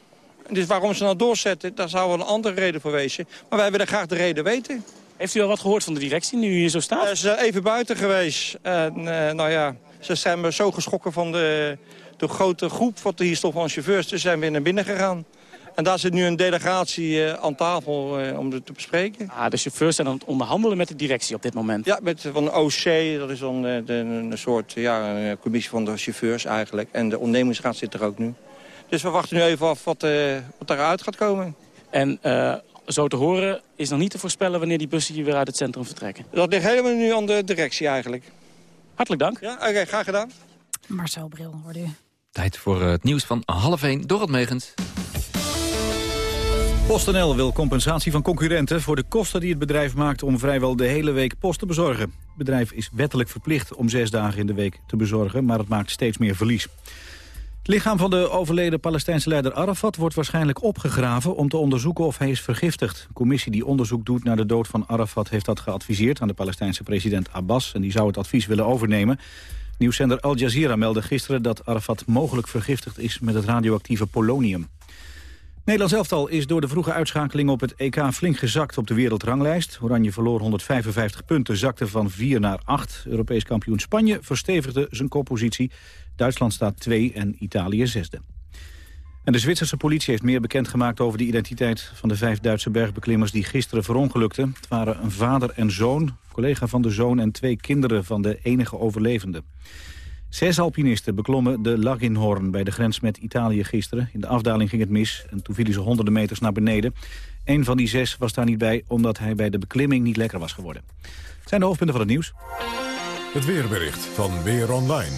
Dus waarom ze nou doorzetten, daar zou wel een andere reden voor wezen. Maar wij willen graag de reden weten. Heeft u al wat gehoord van de directie, nu u hier zo staat? Eh, ze zijn even buiten geweest. En eh, nou ja, ze zijn me zo geschrokken van de, de grote groep wat er hier stond van chauffeurs. Ze zijn weer naar binnen gegaan. En daar zit nu een delegatie eh, aan tafel eh, om het te bespreken. Ah, de chauffeurs zijn aan het onderhandelen met de directie op dit moment. Ja, met van de OC, dat is dan eh, de, een soort ja, een commissie van de chauffeurs eigenlijk. En de ondernemingsraad zit er ook nu. Dus we wachten nu even af wat, eh, wat eruit gaat komen. En eh, zo te horen is nog niet te voorspellen wanneer die bussen hier weer uit het centrum vertrekken. Dat ligt helemaal nu aan de directie eigenlijk. Hartelijk dank. Ja, oké, graag gedaan. Marcel Bril, hoorde u. Tijd voor het nieuws van half 1. Dorot Megens. PostNL wil compensatie van concurrenten voor de kosten die het bedrijf maakt om vrijwel de hele week post te bezorgen. Het bedrijf is wettelijk verplicht om zes dagen in de week te bezorgen, maar het maakt steeds meer verlies. Het lichaam van de overleden Palestijnse leider Arafat wordt waarschijnlijk opgegraven om te onderzoeken of hij is vergiftigd. Een commissie die onderzoek doet naar de dood van Arafat heeft dat geadviseerd aan de Palestijnse president Abbas en die zou het advies willen overnemen. Nieuwszender Al Jazeera meldde gisteren dat Arafat mogelijk vergiftigd is met het radioactieve polonium. Nederlands elftal is door de vroege uitschakeling op het EK flink gezakt op de wereldranglijst. Oranje verloor 155 punten, zakte van 4 naar 8. Europees kampioen Spanje verstevigde zijn koppositie. Duitsland staat 2 en Italië zesde. En de Zwitserse politie heeft meer bekendgemaakt over de identiteit van de vijf Duitse bergbeklimmers die gisteren verongelukten. Het waren een vader en zoon, collega van de zoon en twee kinderen van de enige overlevende. Zes alpinisten beklommen de Laginhorn bij de grens met Italië gisteren. In de afdaling ging het mis en toen vielen ze honderden meters naar beneden. Een van die zes was daar niet bij omdat hij bij de beklimming niet lekker was geworden. Het zijn de hoofdpunten van het nieuws. Het weerbericht van Weer Online.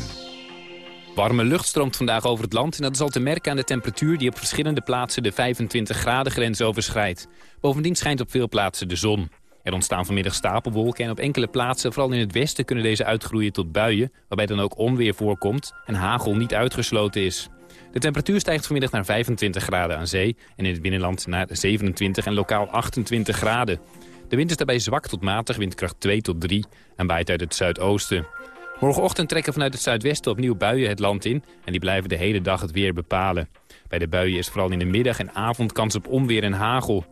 Warme lucht stroomt vandaag over het land en dat is al te merken aan de temperatuur die op verschillende plaatsen de 25 graden grens overschrijdt. Bovendien schijnt op veel plaatsen de zon. Er ontstaan vanmiddag stapelwolken en op enkele plaatsen, vooral in het westen, kunnen deze uitgroeien tot buien, waarbij dan ook onweer voorkomt en hagel niet uitgesloten is. De temperatuur stijgt vanmiddag naar 25 graden aan zee en in het binnenland naar 27 en lokaal 28 graden. De wind is daarbij zwak tot matig, windkracht 2 tot 3 en waait uit het zuidoosten. Morgenochtend trekken vanuit het zuidwesten opnieuw buien het land in en die blijven de hele dag het weer bepalen. Bij de buien is vooral in de middag en avond kans op onweer en hagel.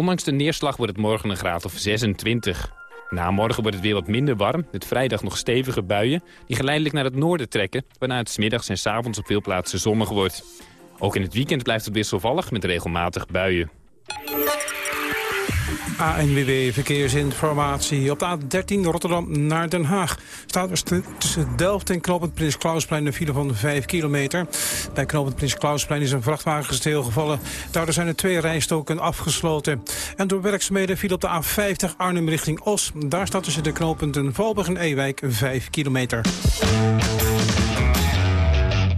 Ondanks de neerslag wordt het morgen een graad of 26. Na morgen wordt het weer wat minder warm, met vrijdag nog stevige buien... die geleidelijk naar het noorden trekken, waarna het 's middags en 's avonds op veel plaatsen zonnig wordt. Ook in het weekend blijft het wisselvallig met regelmatig buien. ANWB Verkeersinformatie. Op de A13 Rotterdam naar Den Haag staat er tussen Delft en Knoopend Prins Klausplein een file van 5 kilometer. Bij Knoopend Prins Klausplein is een vrachtwagen stilgevallen. Daardoor zijn er twee rijstoken afgesloten. En door werkzaamheden viel op de A50 Arnhem richting Os. Daar staat tussen de knooppunten Valburg en Ewijk 5 kilometer.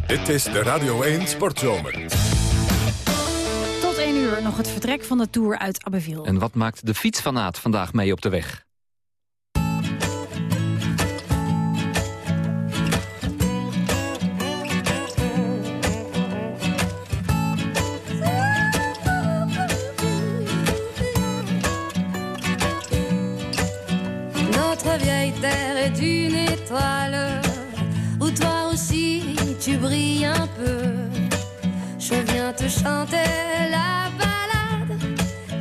Dit is de Radio 1 Sportzomer. Tot 1 uur nog het vertrek van de Tour uit Abbeville. En wat maakt de fietsfanaat vandaag mee op de weg? Notre vieille terre est une étoile où toi aussi tu brilles un peu. Je viens te chanter la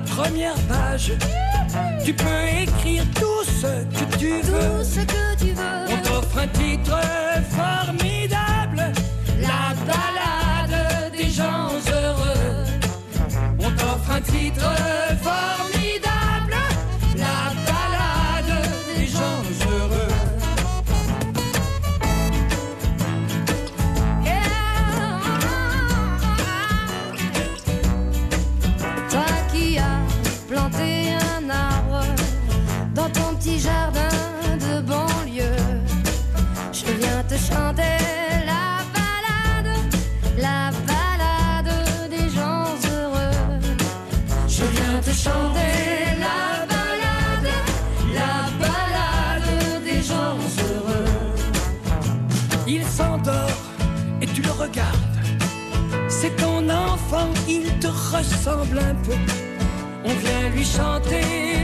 première page, tu peux écrire tout ce que tu veux. Tout ce que tu veux. On t'offre un titre formidable, la balade des gens heureux. On t'offre un titre formidable, On vient lui chanter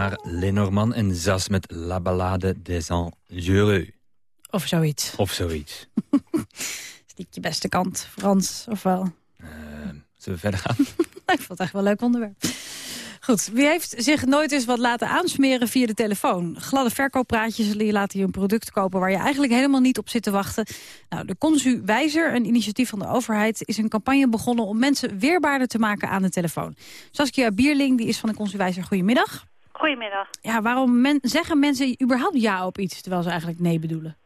Gérard Lenormand en Zas met La Ballade des Heureux. Of zoiets. Of zoiets. Is niet je beste kant, Frans, of wel? Zullen we verder gaan? Ik vond het echt wel een leuk onderwerp. Goed, wie heeft zich nooit eens wat laten aansmeren via de telefoon? Gladde verkooppraatjes die laten je een product kopen... waar je eigenlijk helemaal niet op zit te wachten. Nou, de Consuwijzer, een initiatief van de overheid... is een campagne begonnen om mensen weerbaarder te maken aan de telefoon. Saskia Bierling, die is van de Consuwijzer. Goedemiddag. Goedemiddag. Ja, waarom men, zeggen mensen überhaupt ja op iets... terwijl ze eigenlijk nee bedoelen?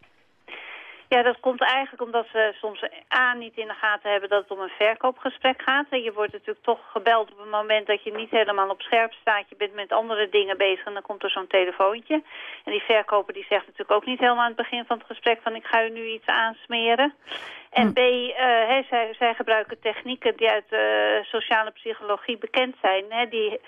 Ja, dat komt eigenlijk omdat ze soms A niet in de gaten hebben dat het om een verkoopgesprek gaat. En je wordt natuurlijk toch gebeld op het moment dat je niet helemaal op scherp staat. Je bent met andere dingen bezig en dan komt er zo'n telefoontje. En die verkoper die zegt natuurlijk ook niet helemaal aan het begin van het gesprek van ik ga u nu iets aansmeren. En B, eh, hè, zij, zij gebruiken technieken die uit de sociale psychologie bekend zijn. Hè, die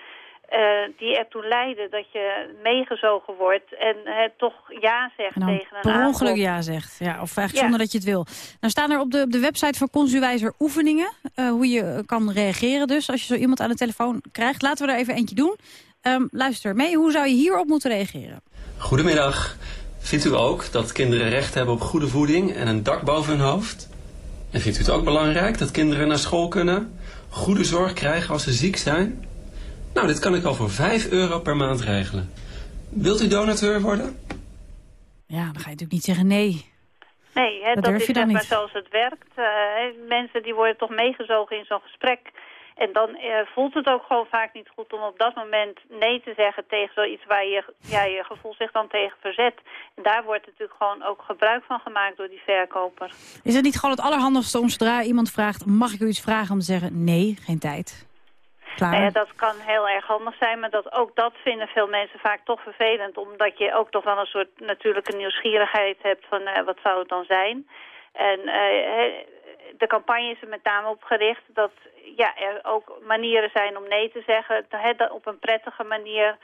eh, die ertoe leiden dat je meegezogen wordt en hè, toch ja zegt En dan tegen een per aanbod. ongeluk ja zegt. Ja, of eigenlijk Ja. zonder dat je het wil. Nou staan er op de, op de website van Consuwijzer oefeningen. eh, hoe je kan reageren dus als je zo iemand aan de telefoon krijgt. Laten we er even eentje doen. Ehm, luister mee, hoe zou je hierop moeten reageren? Goedemiddag. Vindt u ook dat kinderen recht hebben op goede voeding en een dak boven hun hoofd? En vindt u het ook belangrijk dat kinderen naar school kunnen, goede zorg krijgen als ze ziek zijn? Nou, dit kan ik al voor 5 euro per maand regelen. Wilt u donateur worden? Ja, dan ga je natuurlijk niet zeggen nee. Nee, hè, Dat is zeg maar zoals het werkt. Eh, mensen die worden toch meegezogen in zo'n gesprek. En dan eh, voelt het ook gewoon vaak niet goed om op dat moment nee te zeggen tegen zoiets waar je, ja, je gevoel zich dan tegen verzet. En daar wordt natuurlijk gewoon ook gebruik van gemaakt door die verkoper. Is het niet gewoon het allerhandigste om zodra iemand vraagt... mag ik u iets vragen om te zeggen nee, geen tijd? Nou ja, dat kan heel erg handig zijn, maar dat, ook dat vinden veel mensen vaak toch vervelend. Omdat je ook toch wel een soort natuurlijke nieuwsgierigheid hebt van eh, wat zou het dan zijn. En eh, de campagne is er met name op gericht dat ja, er ook manieren zijn om nee te zeggen. Op een prettige manier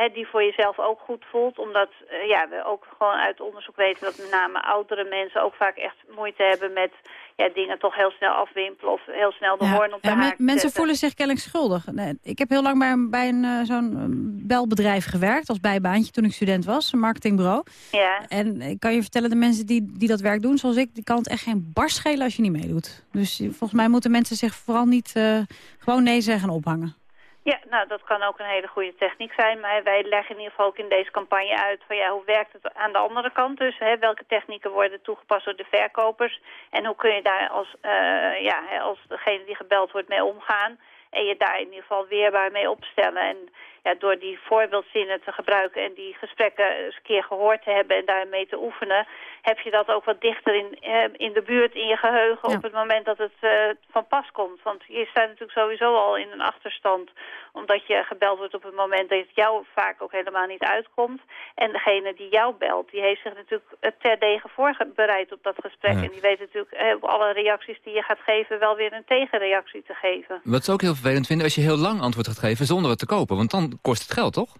hè, die voor jezelf ook goed voelt. Omdat eh, ja, we ook gewoon uit onderzoek weten dat met name oudere mensen ook vaak echt moeite hebben met ja, dingen toch heel snel afwimpelen of heel snel de hoorn op de Ja, haak mensen zetten. voelen zich kennelijk schuldig. Nee, Ik heb heel lang bij, een- bij een, eh, zo'n eh, belbedrijf gewerkt als bijbaantje toen ik student was, een marketingbureau. Ja. En ik kan je vertellen, de mensen die, die dat werk doen zoals ik, die kan het echt geen barst schelen als je niet meedoet. Dus eh, volgens mij moeten mensen zich vooral niet eh, gewoon nee zeggen en ophangen. Ja, nou dat kan ook een hele goede techniek zijn. Maar wij leggen in ieder geval ook in deze campagne uit van ja, hoe werkt het aan de andere kant. Dus hè, welke technieken worden toegepast door de verkopers. En hoe kun je daar als, eh, ja, als degene die gebeld wordt mee omgaan. En je daar in ieder geval weerbaar mee opstellen. En ja, door die voorbeeldzinnen te gebruiken en die gesprekken eens een keer gehoord te hebben en daarmee te oefenen, heb je dat ook wat dichter in, eh, in de buurt in je geheugen op het moment dat het eh, van pas komt. Want je staat natuurlijk sowieso al in een achterstand, omdat je gebeld wordt op het moment dat het jou vaak ook helemaal niet uitkomt. En degene die jou belt, die heeft zich natuurlijk eh, terdege voorbereid op dat gesprek. Ja. En die weet natuurlijk eh, op alle reacties die je gaat geven wel weer een tegenreactie te geven. Wat ze ook heel vervelend vinden als je heel lang antwoord gaat geven zonder het te kopen. Want dan kost het geld, toch?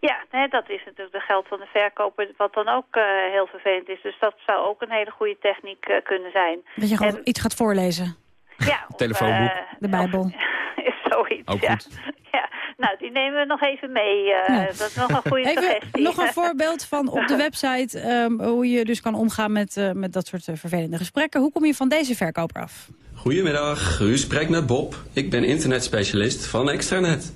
Ja, hè, dat is natuurlijk de geld van de verkoper, wat dan ook eh, heel vervelend is. Dus dat zou ook een hele goede techniek eh, kunnen zijn. Dat je gewoon En- iets gaat voorlezen. Ja, of, Telefoonboek. eh, De Bijbel. is Zoiets, Ook ja. goed. ja. Nou, die nemen we nog even mee. eh, Ja. Dat is nog een goede Even suggestie. nog een voorbeeld van op de website... ehm, hoe je dus kan omgaan met, eh, met dat soort vervelende gesprekken. Hoe kom je van deze verkoper af? Goedemiddag, u spreekt met Bob. Ik ben internetspecialist van Extranet.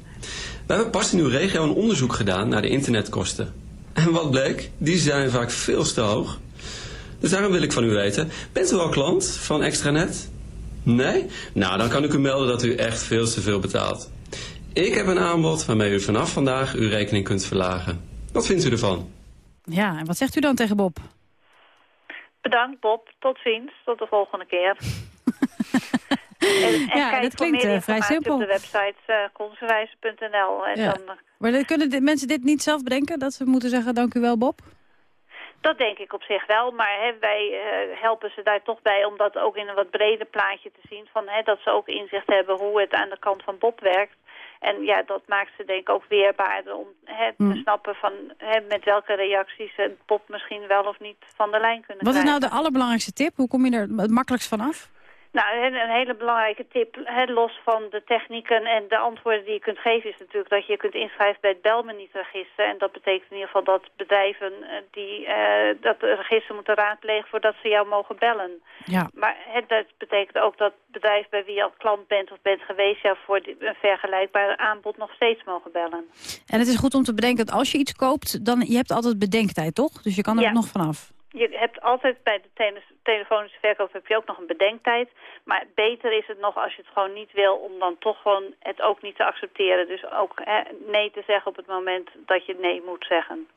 We hebben pas in uw regio een onderzoek gedaan naar de internetkosten. En wat bleek? Die zijn vaak veel te hoog. Dus daarom wil ik van u weten, bent u al klant van Extranet? Nee? Nou, dan kan ik u melden dat u echt veel te veel betaalt. Ik heb een aanbod waarmee u vanaf vandaag uw rekening kunt verlagen. Wat vindt u ervan? Ja, en wat zegt u dan tegen Bob? Bedankt Bob, tot ziens, tot de volgende keer. en, en Ja, kijk dat klinkt, meer eh, vrij simpel. op de website uh, konsenwijze.nl. En Ja. dan, Maar dan kunnen dit- mensen dit niet zelf bedenken? Dat ze moeten zeggen, dank u wel Bob? dat denk ik op zich wel, maar hè, wij eh, helpen ze daar toch bij om dat ook in een wat breder plaatje te zien. Van, hè, dat ze ook inzicht hebben hoe het aan de kant van Bob werkt. En ja, dat maakt ze denk ik ook weerbaarder om hè, te Hmm. snappen van hè, met welke reacties ze Bob misschien wel of niet van de lijn kunnen Wat is nou de allerbelangrijkste tip? Hoe kom je er het makkelijkst vanaf? Nou, een hele belangrijke tip, hè, los van de technieken en de antwoorden die je kunt geven, is natuurlijk dat je kunt inschrijven bij het Belmeniet-register. En dat betekent in ieder geval dat bedrijven eh, die eh, dat register moeten raadplegen voordat ze jou mogen bellen. Ja. Maar hè, dat betekent ook dat bedrijven bij wie je al klant bent of bent geweest, jou voor een vergelijkbaar aanbod nog steeds mogen bellen. En het is goed om te bedenken dat als je iets koopt, dan je hebt altijd bedenktijd, toch? Dus je kan er Ja. nog vanaf. Je hebt altijd bij de tele telefonische verkoop heb je ook nog een bedenktijd. Maar beter is het nog als je het gewoon niet wil om dan toch gewoon het ook niet te accepteren. Dus ook hè, nee te zeggen op het moment dat je nee moet zeggen.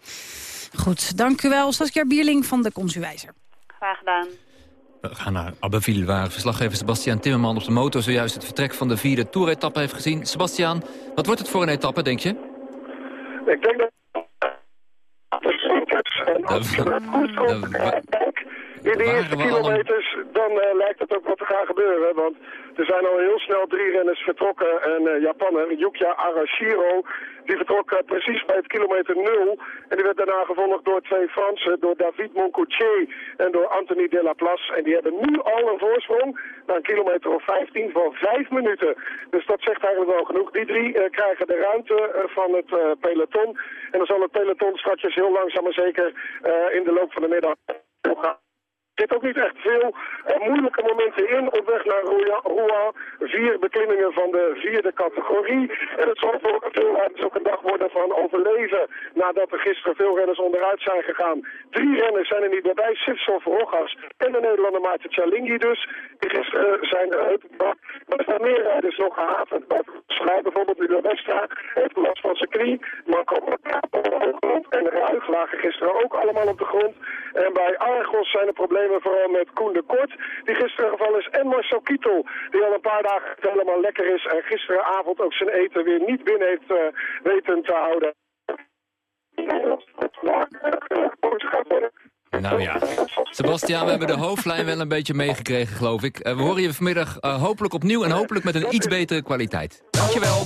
Goed, dank u wel. Saskia Bierling van de Consuwijzer. Graag gedaan. We gaan naar Abbeville, waar verslaggever Sebastian Timmerman op de motor zojuist het vertrek van de vierde toeretappe heeft gezien. Sebastian, wat wordt het voor een etappe, denk je? Ik denk dat... In de eerste kilometers, dan eh, lijkt het ook wat te gaan gebeuren. Want er zijn al heel snel drie renners vertrokken. En eh Japaner Yukia Arashiro, die vertrok eh, precies bij het kilometer nul. En die werd daarna gevolgd door twee Fransen, door David Moncoutier en door Anthony Delaplace. En die hebben nu al een voorsprong, na een kilometer of 15, van vijf minuten. Dus dat zegt eigenlijk wel genoeg. Die drie krijgen de ruimte van het peloton. En dan zal het peloton straks heel langzaam maar zeker in de loop van de middag gaan. Zit ook niet echt veel eh, moeilijke momenten in op weg naar Rouen. Vier beklimmingen van de vierde categorie. En het zal voor veel renners ook een dag worden van overleven. Nadat er gisteren veel renners onderuit zijn gegaan. Drie renners zijn er niet bij. Sipsov, Rogas en de Nederlander Maarten Cialinghi dus. Die gisteren zijn eruit. Maar er staan meer rijders nog gehavend. Schrijf bijvoorbeeld Udo Westra heeft last van zijn knie. Marco en Ruig lagen gisteren ook allemaal op de grond. En bij Argos zijn er problemen vooral met Koen de Kort, die gisteren gevallen is. En Marcel Kittel, die al een paar dagen helemaal lekker is. En gisteravond ook zijn eten weer niet binnen heeft uh, weten te houden. Nou ja, Sebastian, we hebben de hoofdlijn wel een beetje meegekregen, geloof ik. Uh, we horen je vanmiddag uh, hopelijk opnieuw en hopelijk met een iets betere kwaliteit. Dankjewel.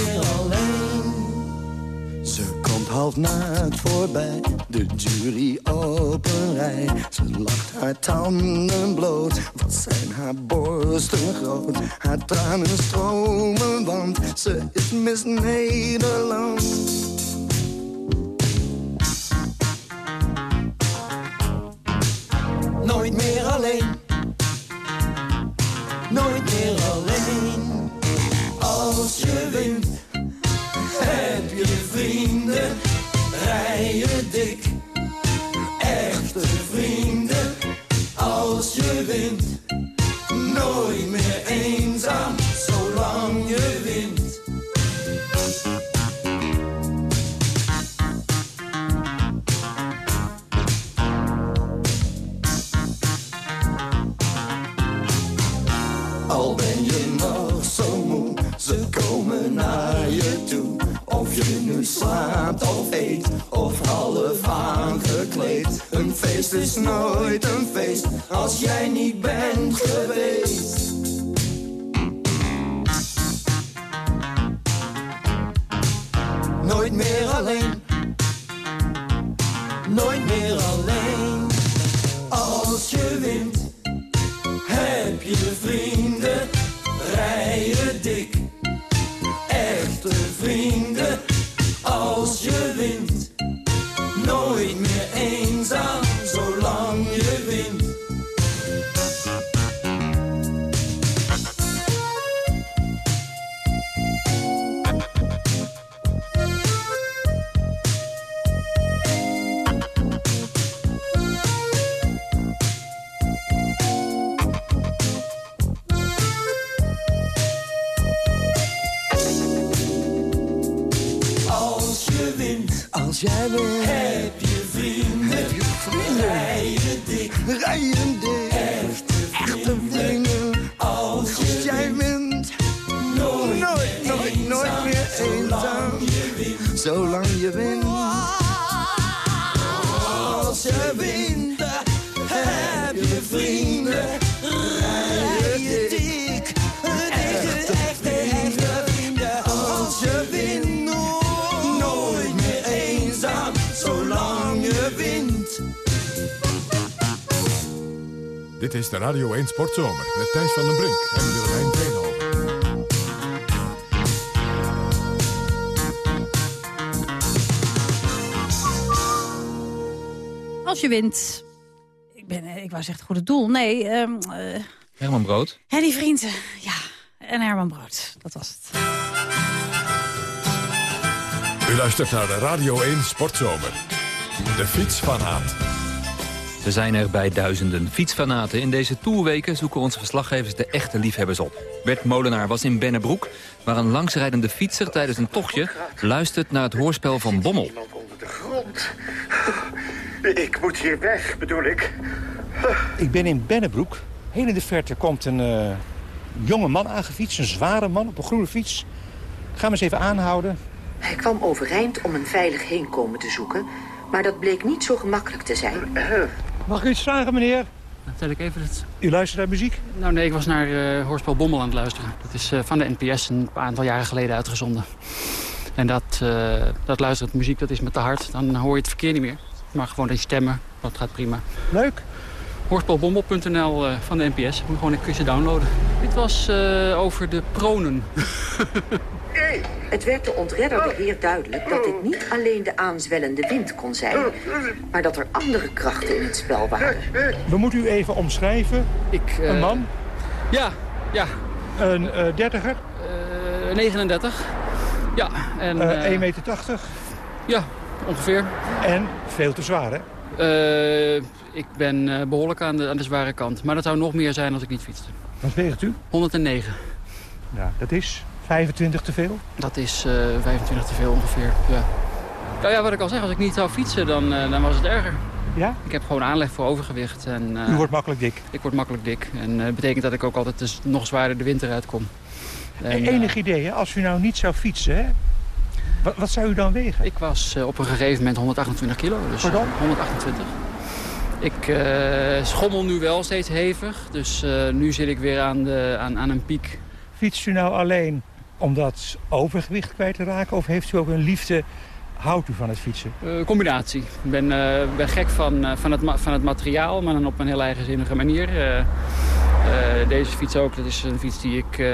half naakt voorbij, de jury op een rij. Ze lacht haar tanden bloot, wat zijn haar borsten groot. Haar tranen stromen, want ze is Miss Nederland. Nooit meer alleen. Nooit meer alleen. Wint. Nooit meer eenzaam, Feest is nooit een feest als jij niet bent geweest. Nooit meer alleen. Radio 1 Sportzomer met Thijs van den Brink en Willemijn Veenhoven. Als je wint... Ik, ben, eh, ik wou zeggen het goede doel. Nee, ehm eh, Herman Brood. Henny Vrienden. Ja, en Herman Brood. Dat was het. U luistert naar de Radio 1 Sportzomer. De fiets van Aad. Er zijn er bij duizenden fietsfanaten. In deze toerweken zoeken onze verslaggevers de echte liefhebbers op. Bert Molenaar was in Bennebroek, waar een langsrijdende fietser tijdens een tochtje luistert naar het hoorspel van Bommel. onder de grond. Ik moet hier weg, bedoel ik. Ik ben in Bennebroek. Heel in de verte komt een eh, jonge man aangefietst. Een zware man op een groene fiets. Ga hem eens even aanhouden. Hij kwam overeind om een veilig heenkomen te zoeken, maar dat bleek niet zo gemakkelijk te zijn. Mag ik u iets vragen, meneer? Tel ik even het... U luistert naar muziek? Nou nee, ik was naar eh, Hoorspel Bommel aan het luisteren. Dat is eh, van de NPS een aantal jaren geleden uitgezonden. En dat, uh, dat luisteren muziek, dat is me te hard. Dan hoor je het verkeer niet meer. Maar gewoon dat je stemmen, dat gaat prima. Leuk. Hoorspelbommel.nl uh, van de NPS. Moet gewoon een kusje downloaden. Dit was uh, over de pronen. Het werd de ontredderde heer duidelijk dat dit niet alleen de aanzwellende wind kon zijn... maar dat er andere krachten in het spel waren. We moeten u even omschrijven. Ik, uh, een man? Ja, ja. Een uh, dertiger? 39. Ja. En, 1,80 meter? Ja, ongeveer. En veel te zwaar, hè? Uh, ik ben uh, behoorlijk aan de, aan de zware kant. Maar dat zou nog meer zijn als ik niet fietste. Wat weegt u? 109. Ja, dat is 25 te veel? Dat is uh, 25 te veel ongeveer, ja. Nou ja, wat ik al zeg, als ik niet zou fietsen, dan, dan was het erger. Ja? Ik heb gewoon aanleg voor overgewicht. En, U wordt makkelijk dik? Ik word makkelijk dik. En dat betekent dat ik ook altijd dus nog zwaarder de winter uitkom. En, Enig idee, hè? als u nou niet zou fietsen, hè? Wat, wat, zou u dan wegen? Ik was uh, op een gegeven moment 128 kilo. Dus, Pardon? 128. Ik uh, schommel nu wel steeds hevig. Dus uh, nu zit ik weer aan, de, aan, aan een piek. Fietst u nou alleen om dat overgewicht kwijt te raken? Of heeft u ook een liefde, houdt u van het fietsen? combinatie. Ik ben, ben gek van, van, het, van het materiaal, maar dan op een heel eigenzinnige manier. Uh, deze fiets ook, dat is een fiets die ik... Uh,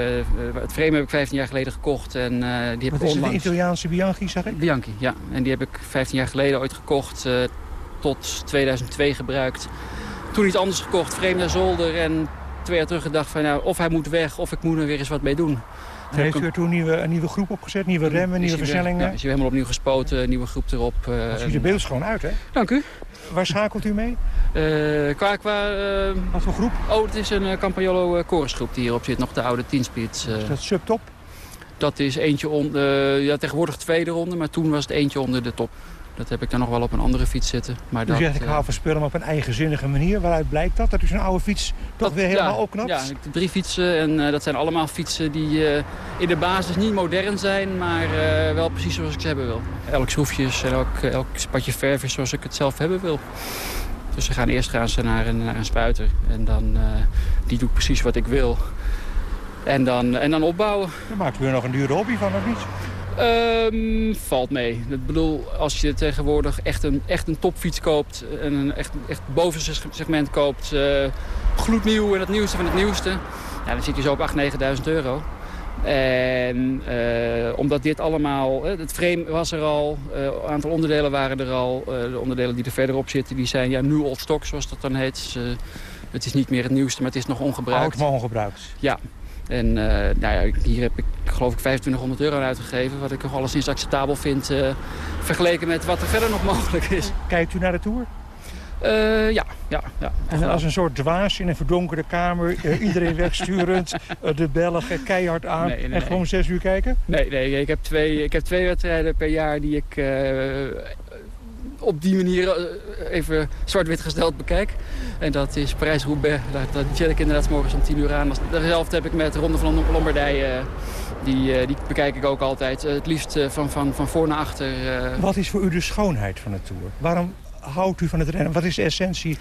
het frame heb ik 15 jaar geleden gekocht. En, uh, die heb Wat is onlangs... het, de Italiaanse Bianchi, zeg ik? Bianchi, ja. En die heb ik 15 jaar geleden ooit gekocht. tot 2002 gebruikt. Toen iets anders gekocht, frame naar zolder. En twee jaar terug gedacht van... Nou, of hij moet weg, of ik moet er weer eens wat mee doen. En heeft u er toen een nieuwe, een nieuwe groep opgezet? Nieuwe remmen, nieuwe versnellingen? Ja, is hij helemaal opnieuw gespoten, nieuwe groep erop. Dat ziet er beeld schoon uit, hè? Dank u. Waar schakelt u mee? Uh, qua... qua uh, Wat voor groep? Oh, het is een uh, Campagnolo chorusgroep die hierop zit. Nog de oude 10-speed. Is dat subtop? Dat is eentje onder... ja, tegenwoordig tweede ronde, maar toen was het eentje onder de top. Dat heb ik dan nog wel op een andere fiets zitten. Maar U dat, zegt, ik eh, hou van spullen, maar op een eigenzinnige manier. Waaruit blijkt dat? Dat u zo'n oude fiets toch weer helemaal ja, opknapt? Ja, ik heb drie fietsen en eh, dat zijn allemaal fietsen die eh, in de basis niet modern zijn, maar eh, wel precies zoals ik ze hebben wil. Elk schroefje is en elk, elk spatje verf is zoals ik het zelf hebben wil. Dus ze gaan eerst gaan ze naar een, naar een spuiter en dan eh, die doet precies wat ik wil. En dan, en dan opbouwen. Daar maakt u er nog een dure hobby van, of niet? Ehm, valt mee. Ik bedoel, als je tegenwoordig echt een, echt een topfiets koopt... en een echt, echt bovensegment koopt... eh, gloednieuw en het nieuwste van het nieuwste... Ja, dan zit je zo op 8.000, 9.000 euro. En eh, omdat dit allemaal... eh, het frame was er al, een aantal onderdelen waren er al. de onderdelen die er verderop zitten, die zijn ja, nu old stock, zoals dat dan heet. Dus, het is niet meer het nieuwste, maar het is nog ongebruikt. Oud, maar ongebruikt. Ja. En eh, nou ja, hier heb ik geloof ik 2500 euro aan uitgegeven. Wat ik nog alleszins acceptabel vind eh, vergeleken met wat er verder nog mogelijk is. Kijkt u naar de Tour? Eh, ja, ja, ja. En als een soort dwaas in een verdonkerde kamer, iedereen wegsturend, de Belgen keihard aan Nee, nee, en nee. gewoon zes uur kijken? Nee, nee ik, heb twee, ik heb twee wedstrijden per jaar die ik op die manier eh, even zwart-wit gesteld bekijk. En dat is Parijs-Roubaix. Daar, daar chill ik inderdaad morgens om 10 uur aan. Dezelfde heb ik met de Ronde van Lombardije. die, eh, die bekijk ik ook altijd. Eh, het liefst van, van, van voor naar achter. Wat is voor u de schoonheid van de Tour? Waarom houdt u van het rennen? Wat is de essentie?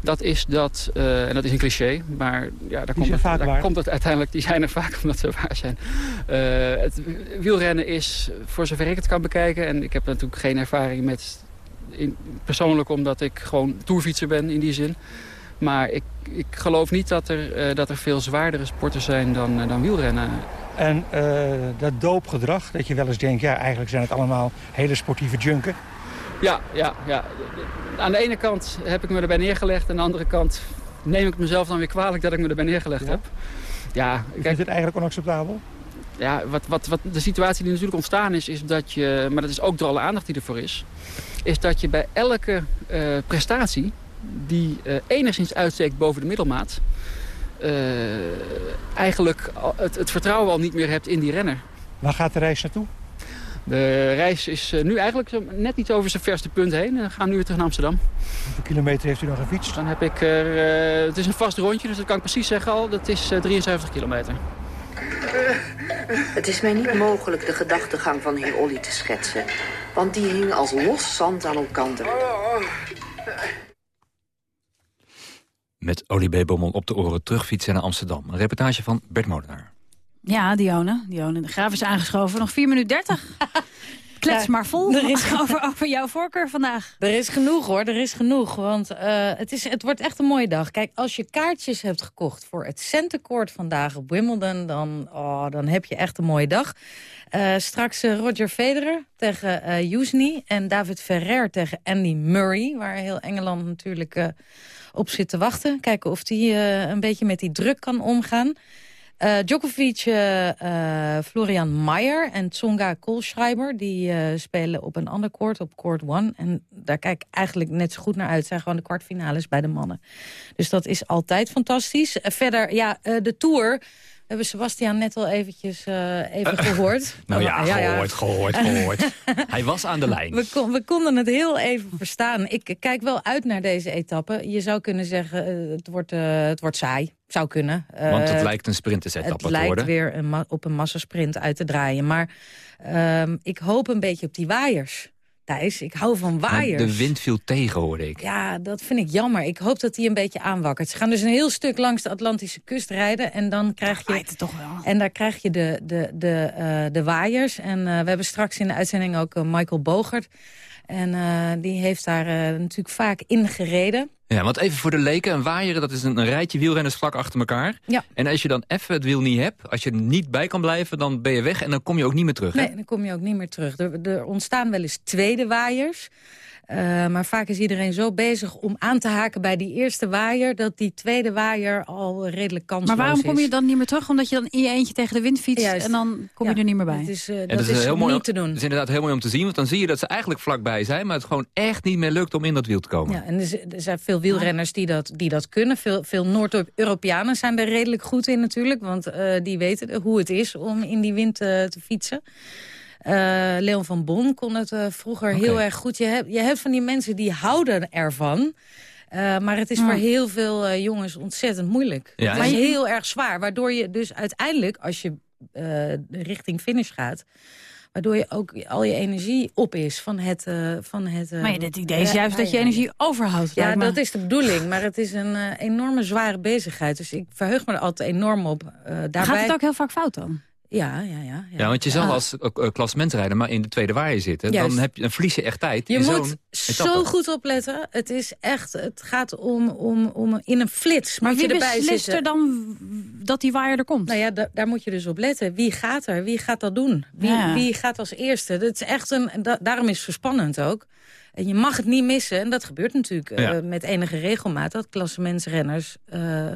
Dat is dat, en dat is een cliché, maar ja, daar, komt het, vaak daar waar. komt het uiteindelijk, die zijn er vaak omdat ze waar zijn. Het wielrennen is, voor zover ik het kan bekijken, en ik heb natuurlijk geen ervaring met, in, persoonlijk omdat ik gewoon toerfietser ben in die zin. Maar ik, ik geloof niet dat er, eh, dat er veel zwaardere sporten zijn dan, eh, dan wielrennen. En eh, dat doopgedrag, dat je wel eens denkt, ja, eigenlijk zijn het allemaal hele sportieve junken. Ja, ja, ja. Aan de ene kant heb ik me erbij neergelegd. Aan de andere kant neem ik mezelf dan weer kwalijk dat ik me erbij neergelegd heb. Ja, U vindt het eigenlijk onacceptabel? Ja, wat, wat, wat de situatie die natuurlijk ontstaan is, is dat je... Maar dat is ook door alle aandacht die ervoor is. Is dat je bij elke eh, prestatie die eh, enigszins uitsteekt boven de middelmaat... eh, eigenlijk het, het vertrouwen al niet meer hebt in die renner. Waar gaat de reis naartoe? De reis is nu eigenlijk net niet over zijn verste punt heen. We gaan nu weer terug naar Amsterdam. Hoeveel kilometer heeft u nog gefietst? Dan heb ik er... eh, het is een vast rondje, dus dat kan ik precies zeggen al. Dat is eh, 73 kilometer. Het is mij niet mogelijk de gedachtegang van heer Olly te schetsen. Want die hing als los zand aan elkander. Met Olie B. Bommel op de oren terugfietsen naar Amsterdam. Een reportage van Bert Molenaar. Ja, Dione. Dione de Graaf is aangeschoven. Nog 4 minuten 30. Klets Ja, maar vol er is- over, over jouw voorkeur vandaag. Er is genoeg hoor, er is genoeg. Want eh, het, is, het wordt echt een mooie dag. Kijk, als je kaartjes hebt gekocht voor het centercourt vandaag op Wimbledon... dan, oh, dan heb je echt een mooie dag. Eh, straks eh, Roger Federer tegen Jusni en David Ferrer tegen Andy Murray... waar heel Engeland natuurlijk op zit te wachten. Kijken of die een beetje met die druk kan omgaan. Eh, Djokovic, eh, eh, Florian Mayer en Tsonga Koolschreiber... die spelen op een ander koord, op koord 1. En daar kijk ik eigenlijk net zo goed naar uit. Het zijn gewoon de kwartfinales bij de mannen. Dus dat is altijd fantastisch. Verder, ja, de Tour... We hebben Sebastian net al eventjes eh, even gehoord. Nou ja, gehoord, gehoord, gehoord. Hij was aan de lijn. We, kon- we konden het heel even verstaan. Ik kijk wel uit naar deze etappe. Je zou kunnen zeggen, eh, het, wordt, eh, het wordt saai. Zou kunnen. Want het lijkt een sprinters-etappe het te lijkt worden. weer een op een massasprint uit te draaien. Maar ehm, ik hoop een beetje op die waaiers. Thijs, ik hou van Maar waaiers. de wind viel tegen, hoorde ik. Ja, dat vind ik jammer. Ik hoop dat die een beetje aanwakkert. Ze gaan dus een heel stuk langs de Atlantische kust rijden. En dan krijg je. toch wel. En daar krijg je de, de, de, eh, de waaiers. En eh, we hebben straks in de uitzending ook eh, Michael Bogert. En eh, die heeft daar eh, natuurlijk vaak in gereden. Ja, want even voor de leken, een waaier, dat is een, een rijtje wielrenners vlak achter elkaar. Ja. En als je dan even het wiel niet hebt, als je er niet bij kan blijven, dan ben je weg en dan kom je ook niet meer terug. hè? Nee, dan kom je ook niet meer terug. Er, er ontstaan wel eens tweede waaiers. Eh, maar vaak is iedereen zo bezig om aan te haken bij die eerste waaier... dat die tweede waaier al redelijk kansloos Maar waarom is. kom je dan niet meer terug? Omdat je dan in je eentje tegen de wind fietst Juist. en dan kom je er niet meer bij. Dat is, eh, En dat is, heel mooi, niet te doen. Het is inderdaad heel mooi om te zien, want dan zie je dat ze eigenlijk vlakbij zijn, maar het gewoon echt niet meer lukt om in dat wiel te komen. Ja, en er zijn veel wielrenners die dat, die dat kunnen. Veel, veel Noord-Europeanen zijn er redelijk goed in natuurlijk. Want eh, die weten hoe het is om in die wind eh, te fietsen. Uh, Leon van Bon kon het vroeger okay. heel erg goed. Je hebt, je hebt van die mensen die houden ervan. Uh, maar het is voor heel veel jongens ontzettend moeilijk. Ja, het is heel erg zwaar. Waardoor je dus uiteindelijk, als je richting finish gaat... Waardoor je ook al je energie op is van het... Uh, van het uh, maar ja, het idee is juist dat je energie overhoudt. Ja, dat is de bedoeling. Maar het is een uh, enorme zware bezigheid. Dus ik verheug me er altijd enorm op. daarbij... Gaat het ook heel vaak fout dan? Ja, ja, ja, ja. Ja, want je zal als uh, klassementsrijder maar in de tweede waaier zitten. Juist. Dan, heb je, dan verlies je echt tijd. Je moet zo goed opletten. Het is echt, het gaat om, om, om in een flits. Maar moet wie je erbij beslist zitten. er dan dat die waaier er komt? Nou ja, da daar moet je dus op letten. Wie gaat er? Wie gaat dat doen? Wie, ja. wie gaat als eerste? Dat is echt een, da daarom is het verspannend ook. En je mag het niet missen. En dat gebeurt natuurlijk ja. uh, met enige regelmaat. Dat klassementsrenners uh,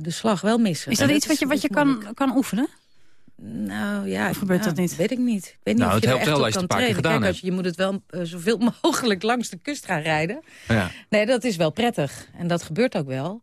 de slag wel missen. Is dat en iets wat je, wat je kan, kan oefenen? Nou ja, of gebeurt nou, dat niet? Weet ik niet. Ik weet niet nou, of je het helpt wel als je kan het een paar keer gedaan Kijk, als je, je moet het wel uh, zoveel mogelijk langs de kust gaan rijden. Ja. Nee, dat is wel prettig. En dat gebeurt ook wel.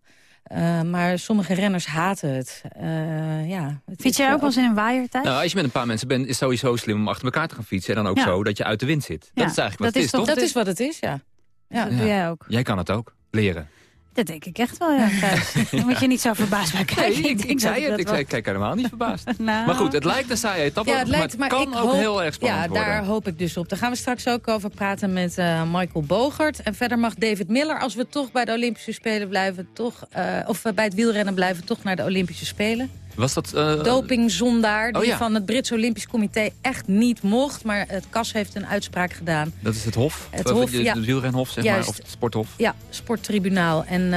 Uh, maar sommige renners haten het. Uh, ja, het Fiets jij ook wel eens in een waaiertijd? Nou, als je met een paar mensen bent, is het sowieso slim om achter elkaar te gaan fietsen. En dan ook ja. zo dat je uit de wind zit. Dat is eigenlijk wat dat het is, toch? Dat is wat het is, ja. Ja, dat doe jij ook. Jij kan het ook, leren. Dat denk ik echt wel, ja. Dan moet je niet zo verbaasd bij kijken. Nee, ik, ik, ik zei het. Ik, zei, kijk helemaal niet verbaasd. nou. Maar goed, het lijkt een saaie etappe, ja, het lijkt, maar het kan ook hoop, heel erg spannend ja, worden. daar hoop ik dus op. Daar gaan we straks ook over praten met uh, Michael Bogert. En verder mag David Miller, als we toch bij de Olympische Spelen blijven... Toch, uh, of uh, bij het wielrennen blijven, toch naar de Olympische Spelen. Was dat... Uh... Dopingzondaar, die oh, ja. van het Brits Olympisch Comité echt niet mocht. Maar het KAS heeft een uitspraak gedaan. Dat is het Hof? Het Hof, het ja. wielrenhof, zeg Juist. maar, of het sporthof? Ja, sporttribunaal. En uh,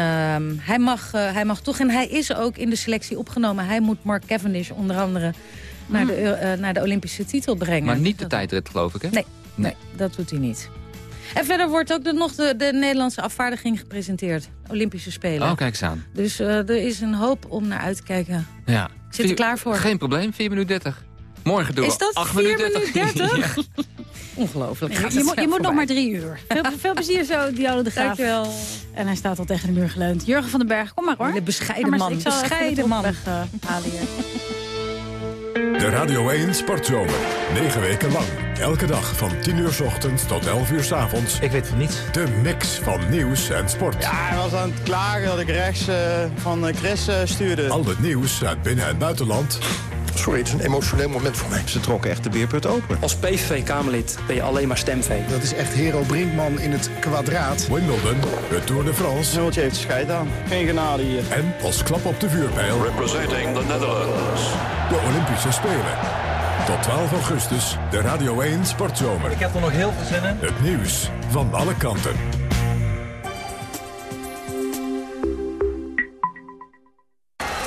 hij, mag, uh, hij mag toch, en hij is ook in de selectie opgenomen. Hij moet Mark Cavendish onder andere naar, Mm. de, uh, naar de Olympische titel brengen. Maar niet de tijdrit, geloof ik, hè? Nee, nee. nee dat doet hij niet. En verder wordt ook de, nog de, de Nederlandse afvaardiging gepresenteerd. Olympische Spelen. Oh, kijk eens aan. Dus uh, er is een hoop om naar uit te kijken. Ja. Ik zit er Vier, klaar voor. Geen probleem, 4 minuten 30. Morgen doen we Is dat 8 4 minuten 30? ja. Ongelooflijk. Ja, je, moet, je moet nog maar drie uur. Veel, veel plezier zo, Diode de Graaf. Dankjewel. En hij staat al tegen de muur geleund. Jurgen van den Berg, kom maar hoor. De bescheiden man. Ik zal bescheiden man. Weg, uh, halen hier. De Radio 1 Sportzomer. 9 weken lang. Elke dag van 10 uur s ochtends tot 11 uur s avonds. Ik weet van niets. De mix van nieuws en sport. Ja, hij was aan het klagen dat ik rechts uh, van Chris uh, stuurde. Al het nieuws uit binnen- en buitenland. Sorry, het is een emotioneel moment voor mij. Ze trokken echt de beerput open. Als PVV-Kamerlid ben je alleen maar stemvee. Dat is echt Hero Brinkman in het kwadraat. Wimbledon, de Tour de France. Nulletje heeft scheid aan. Geen genade hier. En als klap op de vuurpijl... Representing the Netherlands. De Olympische Spelen. Tot 12 augustus, de Radio 1 Sportzomer. Ik heb er nog heel veel zin in. Het nieuws van alle kanten.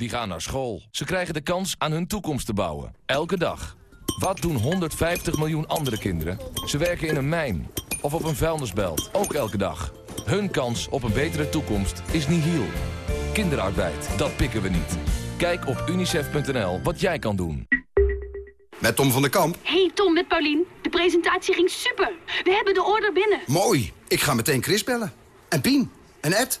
Die gaan naar school. Ze krijgen de kans aan hun toekomst te bouwen. Elke dag. Wat doen 150 miljoen andere kinderen? Ze werken in een mijn of op een vuilnisbelt. Ook elke dag. Hun kans op een betere toekomst is nihil. Kinderarbeid, dat pikken we niet. Kijk op unicef.nl wat jij kan doen. Met Tom van der Kamp. Hey Tom, met Paulien. De presentatie ging super. We hebben de order binnen. Mooi. Ik ga meteen Chris bellen. En Pien. En Ed.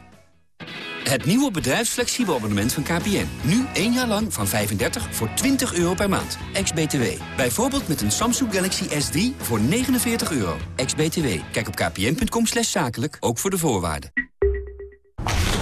Het nieuwe bedrijfsflexibel abonnement van KPN. Nu één jaar lang van 35 voor 20 euro per maand. Ex-BTW. Bijvoorbeeld met een Samsung Galaxy S3 voor 49 euro. Ex-BTW. Kijk op kpn.com zakelijk, ook voor de voorwaarden.